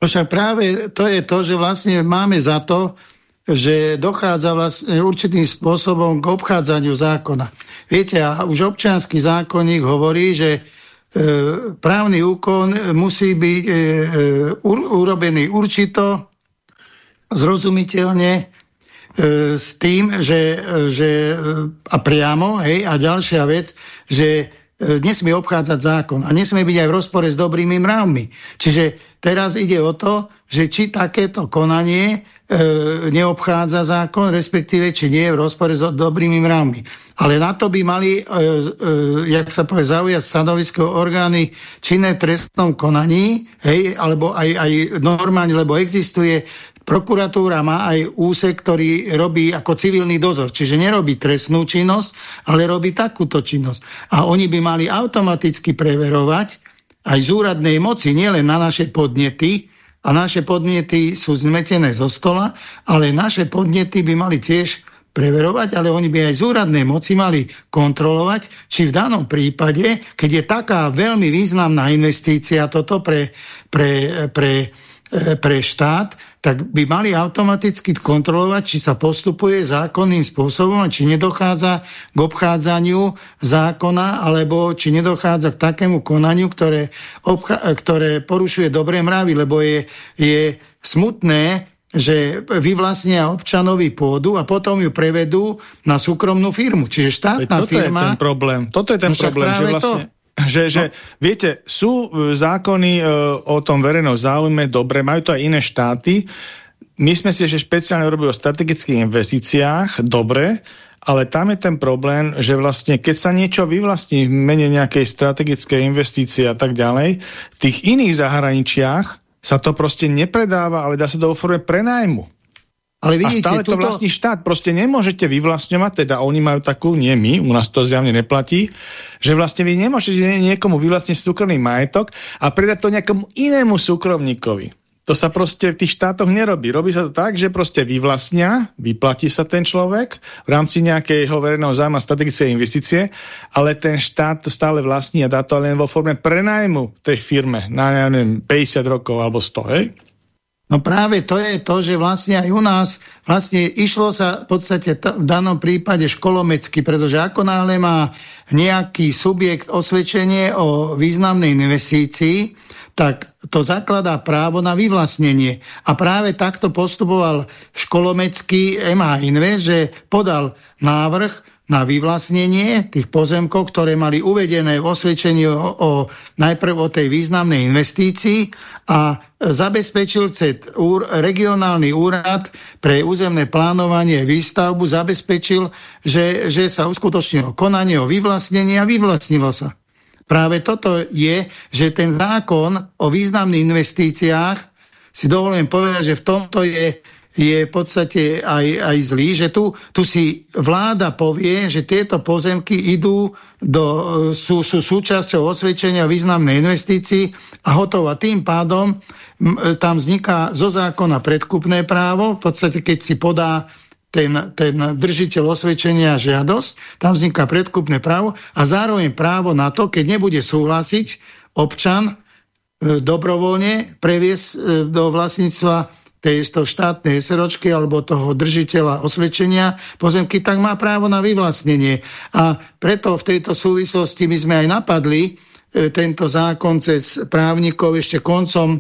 Však práve to je to, že vlastne máme za to, že dochádza vlastne určitým spôsobom k obchádzaniu zákona. Viete, a už občianský zákonník hovorí, že e, právny úkon musí byť e, e, urobený určito, zrozumiteľne, s tým, že, že a priamo, hej, a ďalšia vec, že e, nesmie obchádzať zákon a nesmie byť aj v rozpore s dobrými mravmi. Čiže Teraz ide o to, že či takéto konanie e, neobchádza zákon, respektíve či nie je v rozpore s dobrými mravmi. Ale na to by mali, e, e, jak sa povie, zaujať stanovisko orgány činné v trestnom konaní, hej, alebo aj, aj normálne, lebo existuje Prokuratúra má aj úsek, ktorý robí ako civilný dozor, čiže nerobí trestnú činnosť, ale robí takúto činnosť. A oni by mali automaticky preverovať, aj z úradnej moci, nielen na naše podnety, a naše podnety sú zmetené zo stola, ale naše podnety by mali tiež preverovať, ale oni by aj z úradnej moci mali kontrolovať, či v danom prípade, keď je taká veľmi významná investícia toto pre, pre, pre, e, pre štát, tak by mali automaticky kontrolovať, či sa postupuje zákonným spôsobom a či nedochádza k obchádzaniu zákona, alebo či nedochádza k takému konaniu, ktoré, ktoré porušuje dobré mravy, lebo je, je smutné, že vyvlastnia občanovi pôdu a potom ju prevedú na súkromnú firmu. Čiže štátna toto firma... Toto je ten problém. Toto je ten no problém, že vlastne... To, že, že no. viete, sú e, zákony e, o tom verejnom záujme, dobre, majú to aj iné štáty. My sme si že špeciálne robili o strategických investíciách, dobre, ale tam je ten problém, že vlastne keď sa niečo vyvlastní v mene nejakej strategickej investície a tak ďalej, v tých iných zahraničiach sa to proste nepredáva, ale dá sa vo forme prenajmu. Ale vidíte, a stále to vlastní štát. Proste nemôžete vyvlastňovať, teda oni majú takú, nie my, u nás to zjavne neplatí, že vlastne vy nemôžete niekomu vyvlastniť súkromný majetok a predať to nejakomu inému súkromníkovi. To sa proste v tých štátoch nerobí. Robí sa to tak, že proste vyvlastnia, vyplatí sa ten človek v rámci nejakého verejného zájma strategické investície, ale ten štát to stále vlastní a dá to len vo forme prenajmu tej firme na neviem, 50 rokov alebo 100, hej? No práve to je to, že vlastne aj u nás vlastne išlo sa v podstate v danom prípade školomecky, pretože ako náhle má nejaký subjekt osvedčenie o významnej investícii, tak to zakladá právo na vyvlastnenie. A práve takto postupoval školomecký MH Invest, že podal návrh na vyvlastnenie tých pozemkov, ktoré mali uvedené v osvedčení o, o, najprv o tej významnej investícii a zabezpečil CET úr, regionálny úrad pre územné plánovanie výstavbu, zabezpečil, že, že sa uskutočnilo konanie o vyvlastnení a vyvlastnilo sa. Práve toto je, že ten zákon o významných investíciách si dovolím povedať, že v tomto je je v podstate aj, aj zlý, že tu, tu si vláda povie, že tieto pozemky idú do, sú, sú súčasťou osvedčenia významnej investícii a hotovo. Tým pádom tam vzniká zo zákona predkupné právo, v podstate keď si podá ten, ten držiteľ osvedčenia žiadosť, tam vzniká predkupné právo a zároveň právo na to, keď nebude súhlasiť občan e, dobrovoľne previesť e, do vlastníctva tej štátnej SROčky alebo toho držiteľa osvedčenia pozemky, tak má právo na vyvlastnenie. A preto v tejto súvislosti my sme aj napadli e, tento zákon cez právnikov ešte koncom e,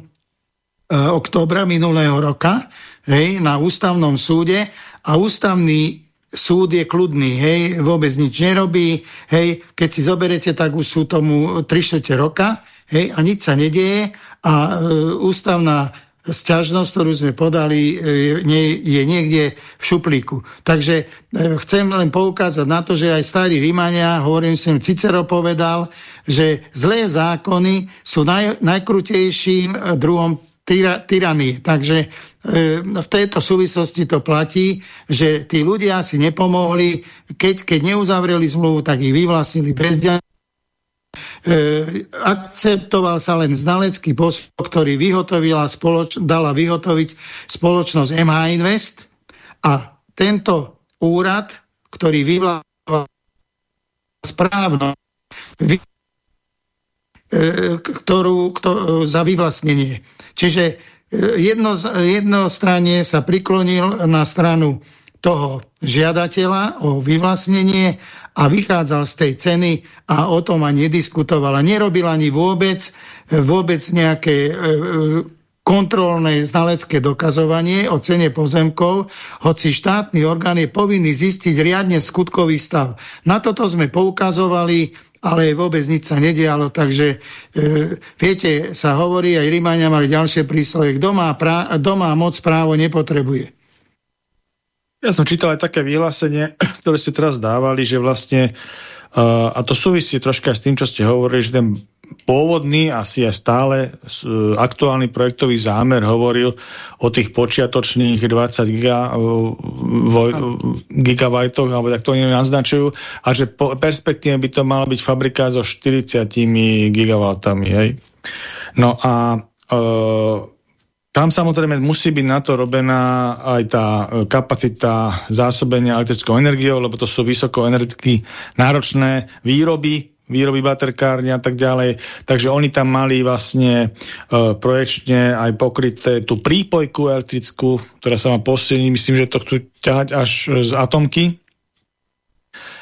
októbra minulého roka hej, na ústavnom súde. A ústavný súd je kľudný, hej, vôbec nič nerobí, hej, keď si zoberete, tak už sú tomu 3 roka, hej, a nič sa nedieje. A e, ústavná sťažnosť, ktorú sme podali, e, je niekde v šuplíku. Takže e, chcem len poukázať na to, že aj starí Rímania, hovorím som, Cicero povedal, že zlé zákony sú naj, najkrutejším e, druhom tyra, tyranie. Takže v tejto súvislosti to platí, že tí ľudia si nepomohli, keď, keď neuzavreli zmluvu, tak ich vyvlastnili bez E, akceptoval sa len znalecký postup, ktorý vyhotovila spoloč dala vyhotoviť spoločnosť MH Invest a tento úrad, ktorý vyvládal správno vy, e, ktorú, kto, za vyvlastnenie. Čiže e, jedno, jednostranne sa priklonil na stranu toho žiadateľa o vyvlastnenie a vychádzal z tej ceny a o tom ani nediskutoval. A nerobil ani vôbec, vôbec nejaké e, e, kontrolné znalecké dokazovanie o cene pozemkov, hoci štátny orgán je povinný zistiť riadne skutkový stav. Na toto sme poukazovali, ale vôbec nič sa nedialo, takže e, viete, sa hovorí, aj Rímania mali ďalšie prísloje, kto má, kto má moc právo nepotrebuje. Ja som čítal aj také vyhlásenie, ktoré ste teraz dávali, že vlastne, uh, a to súvisí troška s tým, čo ste hovorili, že ten pôvodný, asi aj stále uh, aktuálny projektový zámer hovoril o tých počiatočných 20 giga, uh, voj, gigabajtoch, alebo tak to oni naznačujú, a že po perspektíve by to mala byť fabrika so 40 gigawatami. Hej? No a uh, tam samozrejme musí byť na to robená aj tá e, kapacita zásobenia elektrickou energiou, lebo to sú vysokoenergeticky náročné výroby, výroby baterkárne a tak ďalej. Takže oni tam mali vlastne e, projekčne aj pokryté tú prípojku elektrickú, ktorá sa má posilniť, myslím, že to chcú ťahať až z atomky,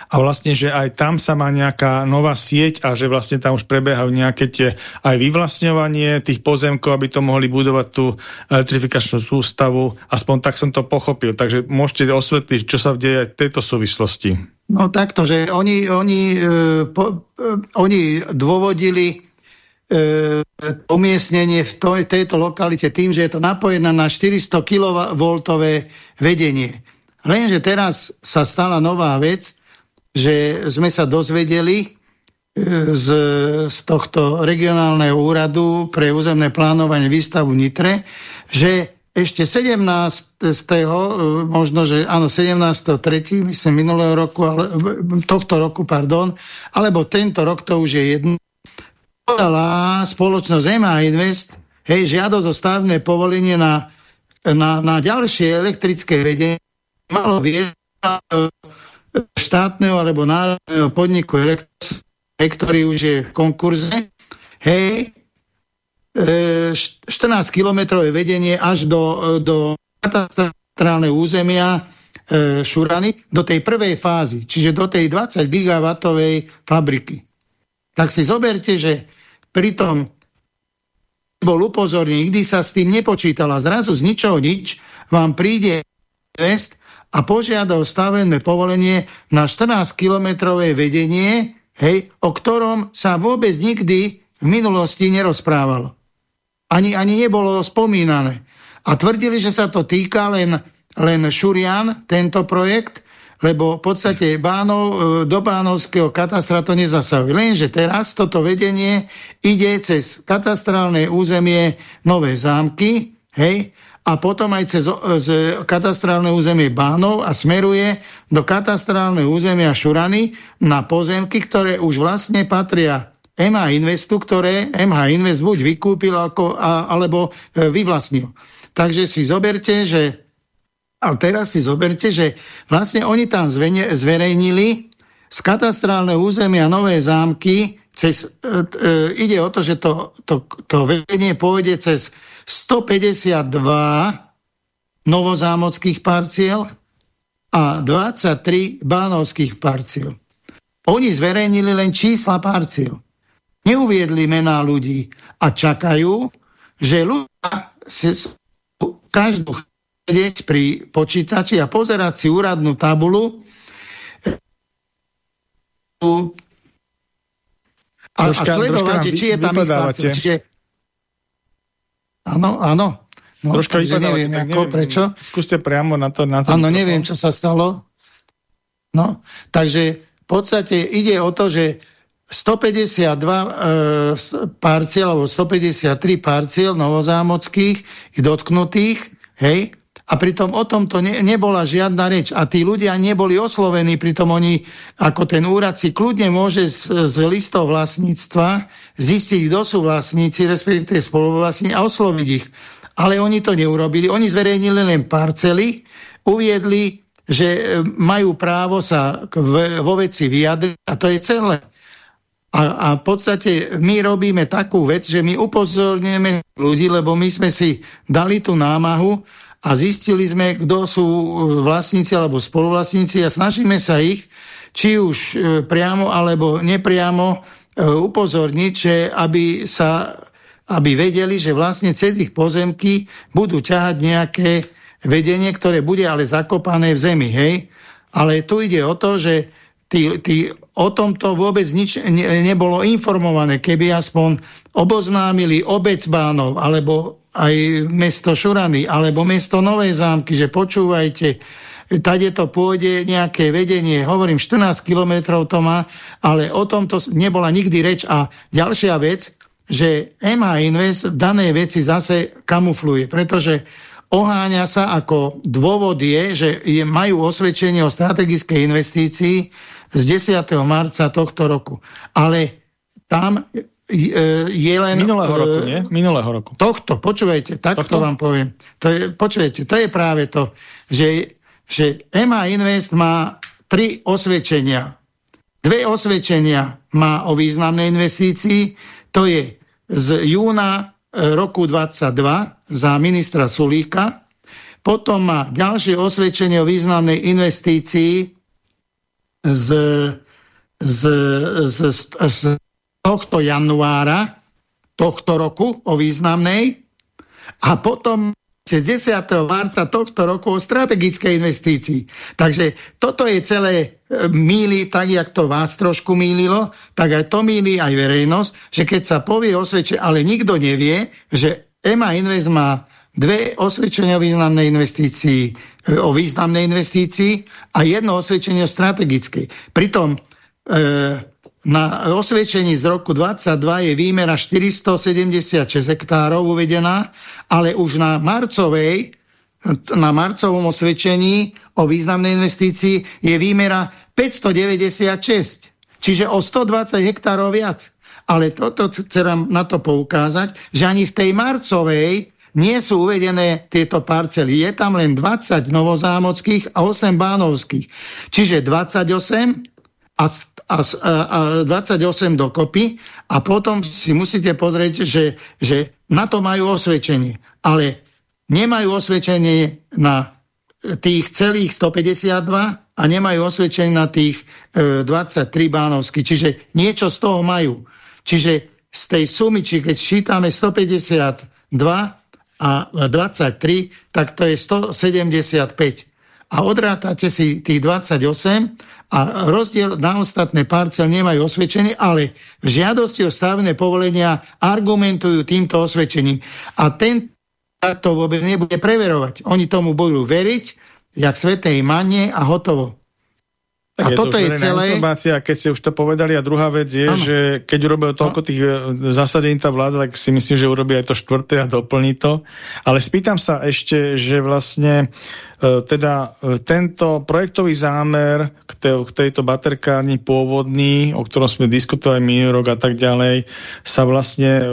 a vlastne, že aj tam sa má nejaká nová sieť a že vlastne tam už prebiehajú nejaké tie aj vyvlastňovanie tých pozemkov, aby to mohli budovať tú elektrifikačnú sústavu. Aspoň tak som to pochopil. Takže môžete osvetliť, čo sa deje v tejto súvislosti. No takto, že oni, oni, e, po, e, oni dôvodili e, umiestnenie v to, tejto lokalite tým, že je to napojené na 400 kV vedenie. Lenže teraz sa stala nová vec, že sme sa dozvedeli e, z, z tohto regionálneho úradu pre územné plánovanie výstavu Nitre, že ešte 17. E, možno, že áno, 17.3. myslím minulého roku, ale, tohto roku, pardon, alebo tento rok, to už je jedno, podala spoločnosť EMA Invest hej, žiadosť o stavné povolenie na, na, na ďalšie elektrické vedenie malo viesť štátneho alebo národného podniku ktorý už je v konkurze, hej, 14 e, kilometrové vedenie až do, do katastrálneho územia e, Šurany, do tej prvej fázy, čiže do tej 20 gigawatovej fabriky. Tak si zoberte, že pri tom bol upozornený, nikdy sa s tým nepočítala. Zrazu z ničoho nič vám príde invest a požiada o stavebné povolenie na 14-kilometrové vedenie, hej, o ktorom sa vôbec nikdy v minulosti nerozprávalo. Ani, ani nebolo spomínané. A tvrdili, že sa to týka len, len Šurian, tento projekt, lebo v podstate Bánov, e, do Bánovského katastra to nezasahuje. Lenže teraz toto vedenie ide cez katastrálne územie Nové zámky, hej, a potom aj cez z katastrálne územie Bánov a smeruje do katastrálne územia Šurany na pozemky, ktoré už vlastne patria MH Investu, ktoré MH Invest buď vykúpil ako, a, alebo e, vyvlastnil. Takže si zoberte, že a teraz si zoberte, že vlastne oni tam zverejnili z katastrálne územia Nové zámky cez, e, e, ide o to, že to, to, to vedenie pôjde cez 152 novozámockých parciel a 23 bánovských parciel. Oni zverejnili len čísla parciel. Neuviedli mená ľudí a čakajú, že ľudia si každú sedieť pri počítači a pozerať si úradnú tabulu a, a sledovať, či je tam parciel. Čiže Áno, áno. No, Troška neviem, ako, neviem, prečo. Skúste priamo na to. Na áno, neviem, čo sa stalo. No, takže v podstate ide o to, že 152 e, parciel, alebo 153 parciel novozámockých dotknutých, hej, a pritom o tomto ne, nebola žiadna reč. A tí ľudia neboli oslovení, pritom oni, ako ten úrad si kľudne môže z, z listov vlastníctva zistiť, kto sú vlastníci, respektíve spoluvlastní a osloviť ich. Ale oni to neurobili. Oni zverejnili len parcely, uviedli, že e, majú právo sa vo veci vyjadriť a to je celé. A, a v podstate my robíme takú vec, že my upozorňujeme ľudí, lebo my sme si dali tú námahu, a zistili sme, kto sú e, vlastníci alebo spoluvlastníci a snažíme sa ich, či už e, priamo alebo nepriamo e, upozorniť, že aby, sa, aby vedeli, že vlastne cez ich pozemky budú ťahať nejaké vedenie, ktoré bude ale zakopané v zemi, hej? Ale tu ide o to, že tí, tí, o tomto vôbec nič ne, nebolo informované, keby aspoň oboznámili obec bánov, alebo aj mesto Šurany alebo mesto Nové zámky, že počúvajte, tade to pôjde nejaké vedenie, hovorím 14 kilometrov to má, ale o tomto nebola nikdy reč. A ďalšia vec, že MH Invest v danej veci zase kamufluje, pretože oháňa sa ako dôvod je, že majú osvedčenie o strategickej investícii z 10. marca tohto roku. Ale tam E, je len... Minulého roku, e, nie? Minulého roku. Tohto, počúvajte, takto tohto? vám poviem. To je, počúvajte, to je práve to, že, že EMA Invest má tri osvedčenia. Dve osvedčenia má o významnej investícii, to je z júna e, roku 22 za ministra Sulíka, potom má ďalšie osvedčenie o významnej investícii z, z, z, z tohto januára tohto roku o významnej a potom cez 10. marca tohto roku o strategickej investícii. Takže toto je celé e, míli, tak jak to vás trošku mýlilo, tak aj to míli aj verejnosť, že keď sa povie osvedčenie, ale nikto nevie, že EMA Invest má dve osvedčenia o významnej investícii, e, o významnej investícii a jedno osvedčenie o strategickej. Pritom e, na osvedčení z roku 22 je výmera 476 hektárov uvedená, ale už na marcovej na marcovom osvedčení o významnej investícii je výmera 596, čiže o 120 hektárov viac. Ale toto chcem na to poukázať, že ani v tej marcovej nie sú uvedené tieto parcely. Je tam len 20 novozámockých a 8 bánovských. Čiže 28 a, a, a 28 dokopy a potom si musíte pozrieť, že, že na to majú osvedčenie. Ale nemajú osvedčenie na tých celých 152 a nemajú osvedčenie na tých e, 23 bánovských. Čiže niečo z toho majú. Čiže z tej sumy, či keď čítame 152 a 23, tak to je 175. A odrátate si tých 28 a rozdiel na ostatné parcel nemajú osvedčenie, ale v žiadosti o stavné povolenia argumentujú týmto osvedčením. A ten to vôbec nebude preverovať. Oni tomu budú veriť, jak svetej manie a hotovo. Tak a je toto to je celé... informácia, keď ste už to povedali. A druhá vec je, ano. že keď urobil toľko tých e, zasadení tá vláda, tak si myslím, že urobí aj to štvrté a doplní to. Ale spýtam sa ešte, že vlastne teda e, tento projektový zámer k, te, k tejto baterkárni pôvodný, o ktorom sme diskutovali minulý rok a tak ďalej, sa vlastne, e,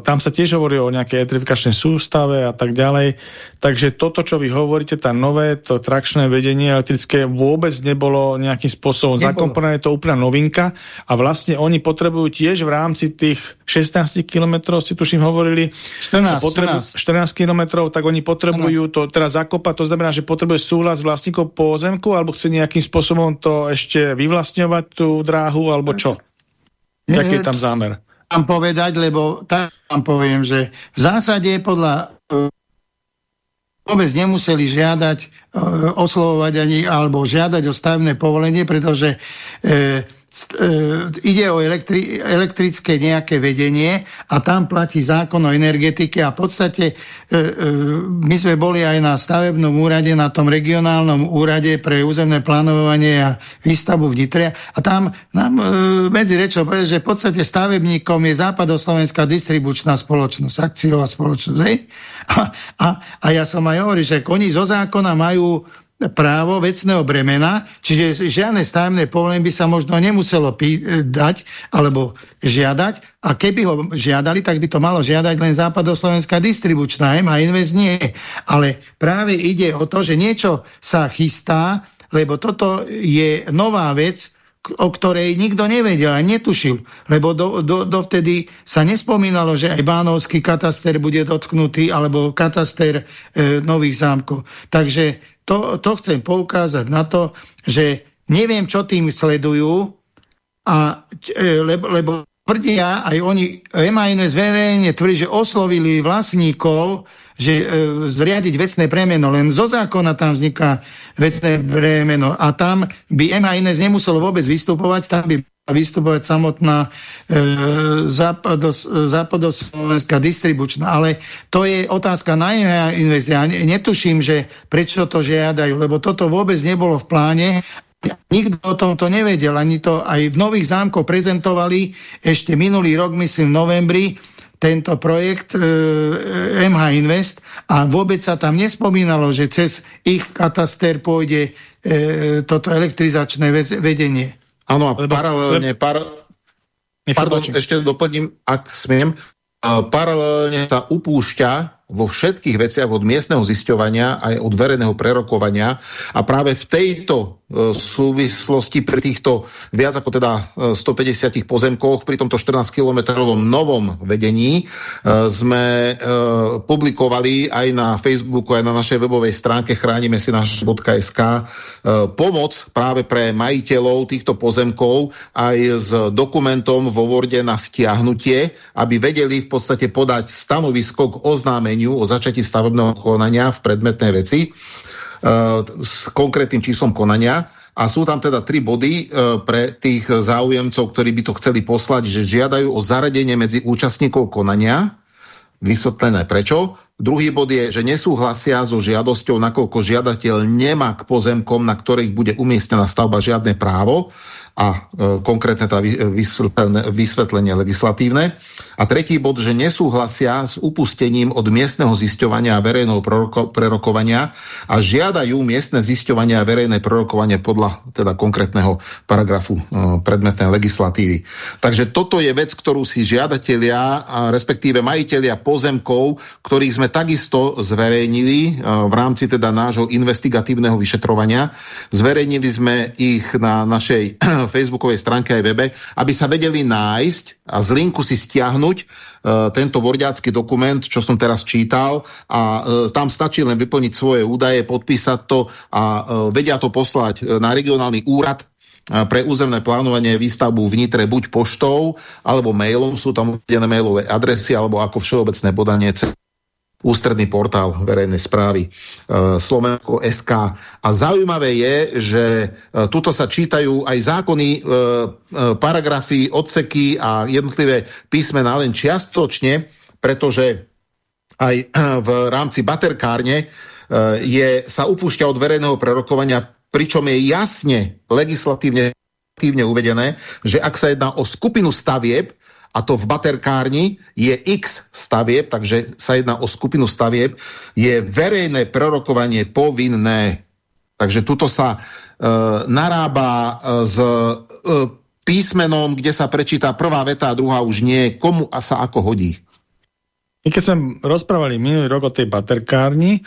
tam sa tiež hovorí o nejakej elektrifikačnej sústave a tak ďalej. Takže toto, čo vy hovoríte, tá nové, to trakčné vedenie elektrické vôbec nebolo nejakým spôsobom zakomponované, to úplná novinka a vlastne oni potrebujú tiež v rámci tých 16 kilometrov, si tuším hovorili, 14, 14. 14 kilometrov, tak oni potrebujú to teraz zakopať, to znamená, že že potrebuje súhlas vlastníkov pozemku, alebo chce nejakým spôsobom to ešte vyvlastňovať tú dráhu, alebo čo? Jaký je tam zámer? Tam povedať, lebo tam poviem, že v zásade podľa e, vôbec nemuseli žiadať, e, oslovovať ani, alebo žiadať o stavné povolenie, pretože E, ide o elektri elektrické nejaké vedenie a tam platí zákon o energetike a v podstate e, e, my sme boli aj na stavebnom úrade, na tom regionálnom úrade pre územné plánovanie a výstavbu v Nitre a tam nám e, medzi rečou povedal, že v podstate stavebníkom je Západoslovenská distribučná spoločnosť, akciová spoločnosť. A, a, a ja som aj hovoril, že oni zo zákona majú právo vecného bremena, čiže žiadne stavebné povolenie by sa možno nemuselo dať alebo žiadať a keby ho žiadali, tak by to malo žiadať len západoslovenská distribučná a Invest nie. Ale práve ide o to, že niečo sa chystá, lebo toto je nová vec, o ktorej nikto nevedel a netušil, lebo do, do, dovtedy sa nespomínalo, že aj Bánovský kataster bude dotknutý, alebo kataster e, nových zámkov. Takže to, to chcem poukázať na to, že neviem, čo tým sledujú, a, e, lebo, lebo tvrdia, aj oni, MAN zverejne tvrdí, že oslovili vlastníkov, že e, zriadiť vecné premeno, len zo zákona tam vzniká vecné premeno a tam by MANS nemuselo vôbec vystupovať, tam by vystupovať samotná e, západos, západoslovenská distribučná. Ale to je otázka na investia. Netuším, že prečo to žiadajú, lebo toto vôbec nebolo v pláne Nikto o tomto nevedel, ani to aj v Nových zámkoch prezentovali ešte minulý rok, myslím v novembri, tento projekt e, MH Invest a vôbec sa tam nespomínalo, že cez ich kataster pôjde e, toto elektrizačné vedenie. Áno, a paralelne, par... pardon, ešte doplním, ak smiem, paralelne sa upúšťa vo všetkých veciach od miestneho zisťovania aj od verejného prerokovania. A práve v tejto e, súvislosti pri týchto viac ako teda 150 e, pozemkoch pri tomto 14-kilometrovom novom vedení e, sme publikovali aj na Facebooku, aj na našej webovej stránke chránime si naš.sk pomoc práve pre majiteľov týchto pozemkov aj s dokumentom vo Worde na stiahnutie, aby vedeli v podstate podať stanovisko k oznámeniu konaniu, o začatí stavebného konania v predmetnej veci e, s konkrétnym číslom konania. A sú tam teda tri body e, pre tých záujemcov, ktorí by to chceli poslať, že žiadajú o zaradenie medzi účastníkov konania, vysvetlené prečo. Druhý bod je, že nesúhlasia so žiadosťou, nakoľko žiadateľ nemá k pozemkom, na ktorých bude umiestnená stavba žiadne právo a e, konkrétne tá vysvetlenie, vysvetlenie legislatívne. A tretí bod, že nesúhlasia s upustením od miestneho zisťovania a verejného prerokovania a žiadajú miestne zisťovania a verejné prerokovanie podľa teda konkrétneho paragrafu e, predmetnej legislatívy. Takže toto je vec, ktorú si žiadatelia, respektíve majiteľia pozemkov, ktorých sme takisto zverejnili e, v rámci teda nášho investigatívneho vyšetrovania. Zverejnili sme ich na našej facebookovej stránke aj webe, aby sa vedeli nájsť a z linku si stiahnuť e, tento vordiacký dokument, čo som teraz čítal a e, tam stačí len vyplniť svoje údaje, podpísať to a e, vedia to poslať na regionálny úrad pre územné plánovanie výstavbu v Nitre buď poštou alebo mailom, sú tam uvedené mailové adresy alebo ako všeobecné podanie ústredný portál verejnej správy e, Slovensko SK. A zaujímavé je, že e, tuto sa čítajú aj zákony, e, paragrafy, odseky a jednotlivé písmená len čiastočne, pretože aj v rámci baterkárne je, sa upúšťa od verejného prerokovania, pričom je jasne legislatívne uvedené, že ak sa jedná o skupinu stavieb, a to v baterkárni je x stavieb, takže sa jedná o skupinu stavieb, je verejné prerokovanie povinné. Takže tuto sa e, narába e, s e, písmenom, kde sa prečíta prvá veta a druhá už nie, komu a sa ako hodí. Keď sme rozprávali minulý rok o tej baterkárni,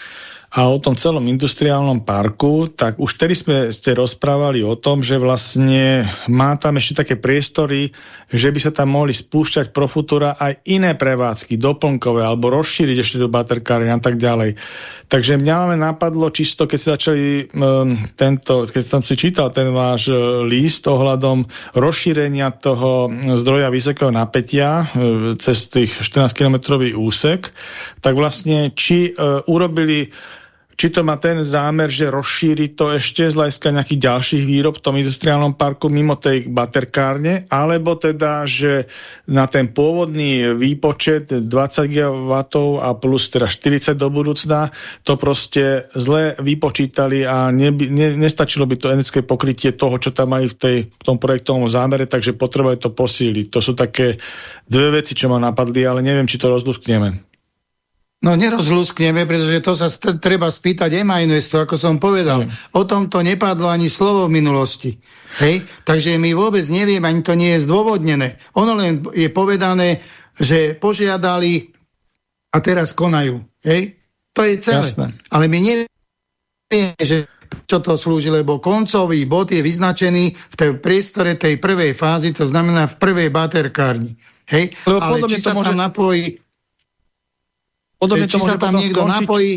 a o tom celom industriálnom parku, tak už tedy sme ste rozprávali o tom, že vlastne má tam ešte také priestory, že by sa tam mohli spúšťať pro futura aj iné prevádzky, doplnkové, alebo rozšíriť ešte do baterkáreň a tak ďalej. Takže mňa len napadlo čisto, keď ste začali um, tento, keď som si čítal ten váš uh, list ohľadom rozšírenia toho zdroja vysokého napätia uh, cez tých 14-kilometrový úsek, tak vlastne či uh, urobili či to má ten zámer, že rozšíri to ešte z hľadiska nejakých ďalších výrob v tom industriálnom parku mimo tej baterkárne, alebo teda, že na ten pôvodný výpočet 20 GW a plus teda 40 do budúcna, to proste zle vypočítali a ne, ne, nestačilo by to energetické pokrytie toho, čo tam mali v, tej, v tom projektovom zámere, takže potrebuje to posíliť. To sú také dve veci, čo ma napadli, ale neviem, či to rozluskneme. No nerozluskneme, pretože to sa treba spýtať EMA Investu, ako som povedal. Mm. O tom to nepadlo ani slovo v minulosti. Hej? Takže my vôbec nevieme, ani to nie je zdôvodnené. Ono len je povedané, že požiadali a teraz konajú. Hej? To je celé. Jasné. Ale my nevieme, že čo to slúži, lebo koncový bod je vyznačený v tej priestore tej prvej fázy, to znamená v prvej baterkárni. Hej? Lebo Ale či sa môže... tam napojí Podobne to môže sa tam niekto skončiť, napojí.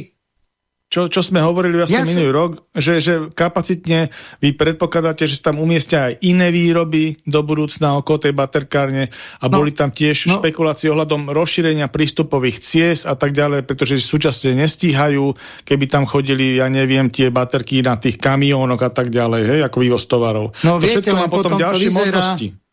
Čo, čo sme hovorili vlastne ja minulý rok, že, že kapacitne vy predpokladáte, že tam umiestnia aj iné výroby do budúcna okolo tej baterkárne a no, boli tam tiež no. špekulácie ohľadom rozšírenia prístupových ciest a tak ďalej, pretože súčasne nestíhajú, keby tam chodili, ja neviem, tie baterky na tých kamionok a tak ďalej, hej, ako vývoz tovarov. No to viete, má potom, potom ďalšie vyzerá... možnosti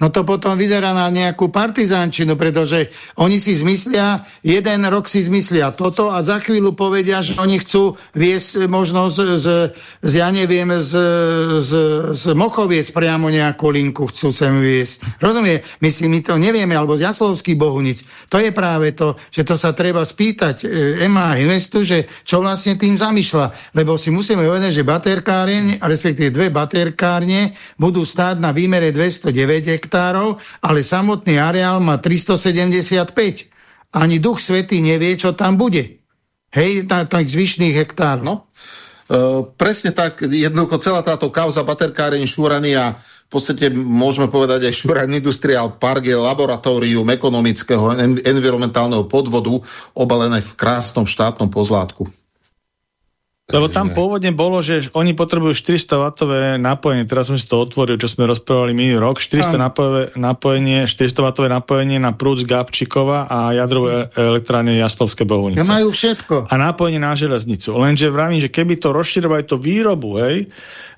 no to potom vyzerá na nejakú partizánčinu, pretože oni si zmyslia, jeden rok si zmyslia toto a za chvíľu povedia, že oni chcú viesť možno z, z, ja neviem, z, z, z Mochoviec priamo nejakú linku chcú sem viesť. Rozumie? My si my to nevieme, alebo z Jaslovský Bohunic. To je práve to, že to sa treba spýtať e, EMA Investu, že čo vlastne tým zamýšľa. Lebo si musíme povedať, že baterkárne, respektíve dve baterkárne budú stáť na výmere 209 hektárov, ale samotný areál má 375. Ani duch svety nevie, čo tam bude. Hej, tak zvyšných hektárov. No, e, presne tak, jednoducho celá táto kauza baterkáreň Šúrany a v podstate môžeme povedať aj Šúran Industrial Park je laboratórium ekonomického en environmentálneho podvodu obalené v krásnom štátnom pozlátku. Lebo tam pôvodne bolo, že oni potrebujú 400W napojenie, teraz sme si to otvorili, čo sme rozprávali minulý rok, 400 napojenie, napojenie, 400W napojenie na prúd z Gabčíkova a jadrovú e- elektrárne Jaslovské Bohunice. Ja majú všetko. A napojenie na železnicu. Lenže vravím, že keby to rozširovali to výrobu, hej,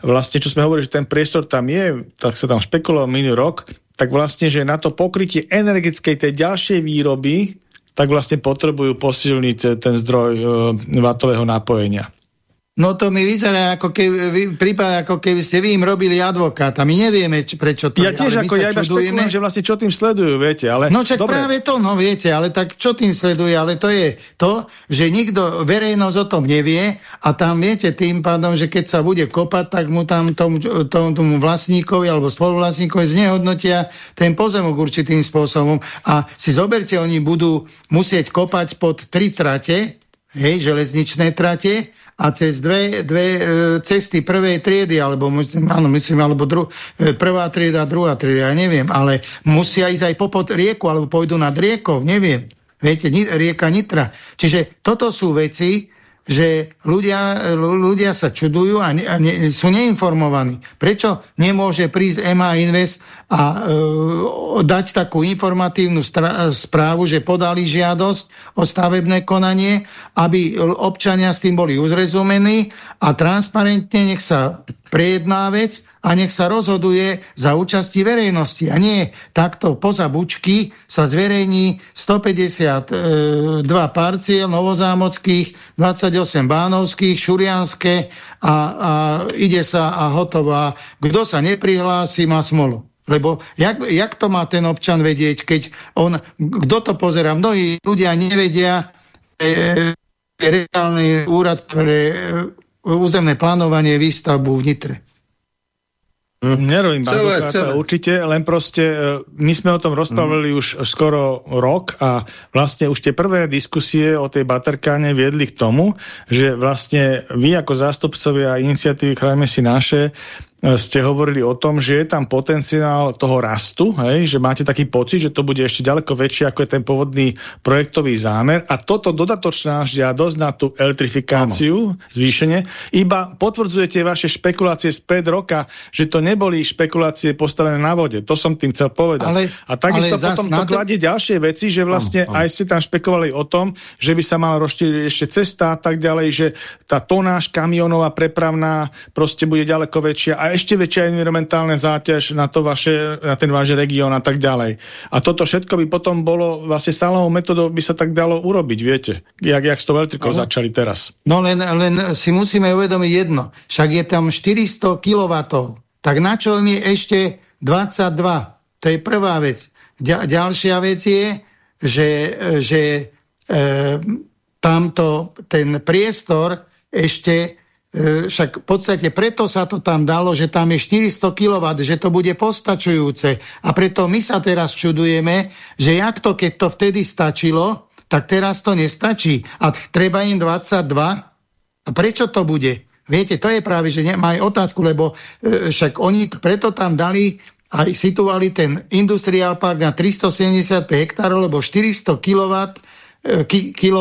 vlastne, čo sme hovorili, že ten priestor tam je, tak sa tam špekuloval minulý rok, tak vlastne, že na to pokrytie energetickej tej ďalšej výroby, tak vlastne potrebujú posilniť ten zdroj e, vatového napojenia. No to mi vyzerá, ako keby, prípad, ako keby ste vy im robili advokáta. My nevieme, či, prečo to Ja tiež ako ja iba špekulujem, že vlastne čo tým sledujú, viete. Ale... No čak Dobre. práve to, no viete, ale tak čo tým sleduje? Ale to je to, že nikto, verejnosť o tom nevie a tam viete tým pádom, že keď sa bude kopať, tak mu tam tomu, tomu, tomu vlastníkovi alebo spoluvlastníkovi znehodnotia ten pozemok určitým spôsobom. A si zoberte, oni budú musieť kopať pod tri trate, hej, železničné trate, a cez dve, dve e, cesty prvej triedy, alebo áno, myslím, alebo dru, e, prvá trieda, druhá trieda, ja neviem, ale musia ísť aj popod rieku, alebo pôjdu nad riekou, neviem. Viete, rieka Nitra. Čiže toto sú veci, že ľudia, ľudia sa čudujú a, ne, a ne, sú neinformovaní. Prečo nemôže prísť MA Invest a e, dať takú informatívnu správu, že podali žiadosť o stavebné konanie, aby občania s tým boli uzrezumení a transparentne nech sa prejedná vec a nech sa rozhoduje za účasti verejnosti. A nie takto poza bučky sa zverejní 152 parciel novozámockých, 28 bánovských, šurianské a, a ide sa a hotovo. A kto sa neprihlási, má smolu. Lebo jak, jak to má ten občan vedieť, keď on, kto to pozera? Mnohí ľudia nevedia, e, reálny úrad pre e, územné plánovanie výstavbu v Nitre. Hm. Nerobím celé, celé. určite, len proste e, my sme o tom rozprávali mm. už skoro rok a vlastne už tie prvé diskusie o tej baterkáne viedli k tomu, že vlastne vy ako zástupcovia iniciatívy Chrajme si naše ste hovorili o tom, že je tam potenciál toho rastu, hej, že máte taký pocit, že to bude ešte ďaleko väčšie ako je ten pôvodný projektový zámer a toto dodatočná žiadosť na tú elektrifikáciu, Áno. zvýšenie, iba potvrdzujete vaše špekulácie z 5 roka, že to neboli špekulácie postavené na vode. To som tým chcel povedať. Ale, a takisto ale potom to kladie ďalšie veci, že vlastne Áno. aj ste tam špekulovali o tom, že by sa mala rozšíriť ešte cesta a tak ďalej, že tá tonáž kamionová prepravná proste bude ďaleko väčšia a ešte väčšia environmentálna záťaž na, to vaše, na ten váš región a tak ďalej. A toto všetko by potom bolo, vlastne stálovou metodou by sa tak dalo urobiť, viete, jak, jak s tou elektrikou no. začali teraz. No len, len si musíme uvedomiť jedno, však je tam 400 kW, tak na čo mi ešte 22? To je prvá vec. Ďa, ďalšia vec je, že, že e, tamto, ten priestor ešte však v podstate preto sa to tam dalo, že tam je 400 kW, že to bude postačujúce. A preto my sa teraz čudujeme, že jak to, keď to vtedy stačilo, tak teraz to nestačí. A treba im 22. A prečo to bude? Viete, to je práve, že nemá aj otázku, lebo e, však oni preto tam dali aj situovali ten industriál park na 375 hektárov, lebo 400 kW, e, kV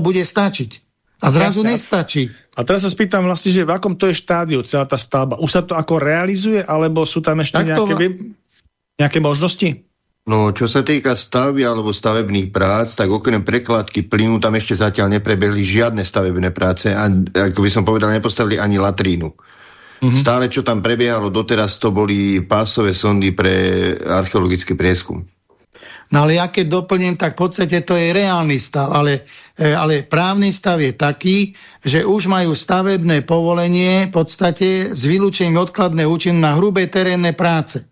bude stačiť. A zrazu nestačí. A teraz sa spýtam vlastne, že v akom to je štádiu celá tá stavba? Už sa to ako realizuje, alebo sú tam ešte nejaké, to... nejaké možnosti? No, čo sa týka stavby alebo stavebných prác, tak okrem prekladky plynu tam ešte zatiaľ neprebehli žiadne stavebné práce a ako by som povedal, nepostavili ani latrínu. Mm -hmm. Stále, čo tam prebiehalo doteraz, to boli pásové sondy pre archeologický prieskum. No ale ja keď doplním, tak v podstate to je reálny stav, ale, e, ale právny stav je taký, že už majú stavebné povolenie v podstate s vylúčením odkladné účinu na hrubé terénne práce.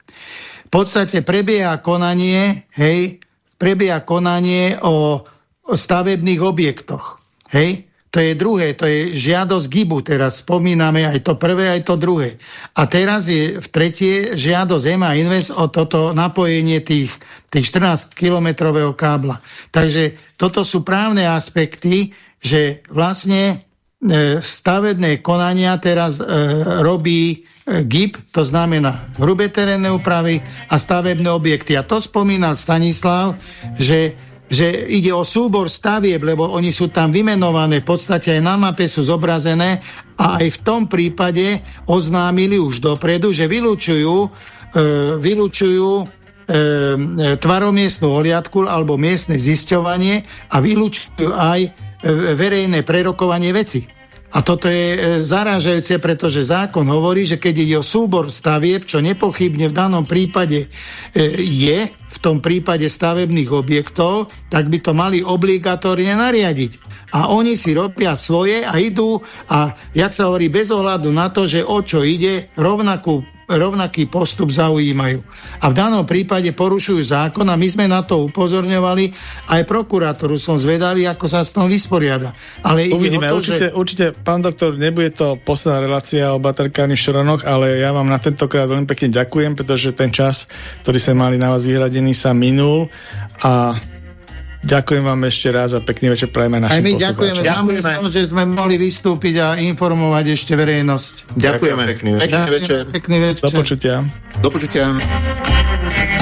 V podstate prebieha konanie, hej, prebieha konanie o, o stavebných objektoch. Hej, to je druhé, to je žiadosť GIBu, teraz spomíname aj to prvé, aj to druhé. A teraz je v tretie žiadosť EMA Invest o toto napojenie tých tých 14-kilometrového kábla. Takže toto sú právne aspekty, že vlastne e, stavebné konania teraz e, robí e, GIP, to znamená hrubé terénne úpravy a stavebné objekty. A to spomínal Stanislav, že že ide o súbor stavieb, lebo oni sú tam vymenované, v podstate aj na mape sú zobrazené a aj v tom prípade oznámili už dopredu, že vylúčujú, e, vylúčujú Ehm, e, tvaromiestnú ohliadku alebo miestne zisťovanie a vylúčujú aj e, verejné prerokovanie veci. A toto je e, zarážajúce, pretože zákon hovorí, že keď ide o súbor stavieb, čo nepochybne v danom prípade je, v tom prípade stavebných objektov, tak by to mali obligatorne nariadiť. A oni si robia svoje a idú a, jak sa hovorí, bez ohľadu na to, že o čo ide, rovnakú rovnaký postup zaujímajú. A v danom prípade porušujú zákon a my sme na to upozorňovali. Aj prokurátoru som zvedavý, ako sa s tom vysporiada. Ale Uvidíme, to, určite, že... určite, pán doktor, nebude to posledná relácia o baterkárnych šronoch, ale ja vám na tentokrát veľmi pekne ďakujem, pretože ten čas, ktorý sme mali na vás vyhradený, sa minul a Ďakujem vám ešte raz a pekný večer prajeme našim Aj my ďakujeme, ďakujeme. že sme mohli vystúpiť a informovať ešte verejnosť. Ďakujeme. Pekný večer. Pekný večer. Pekný večer. Do počutia. Do počutia.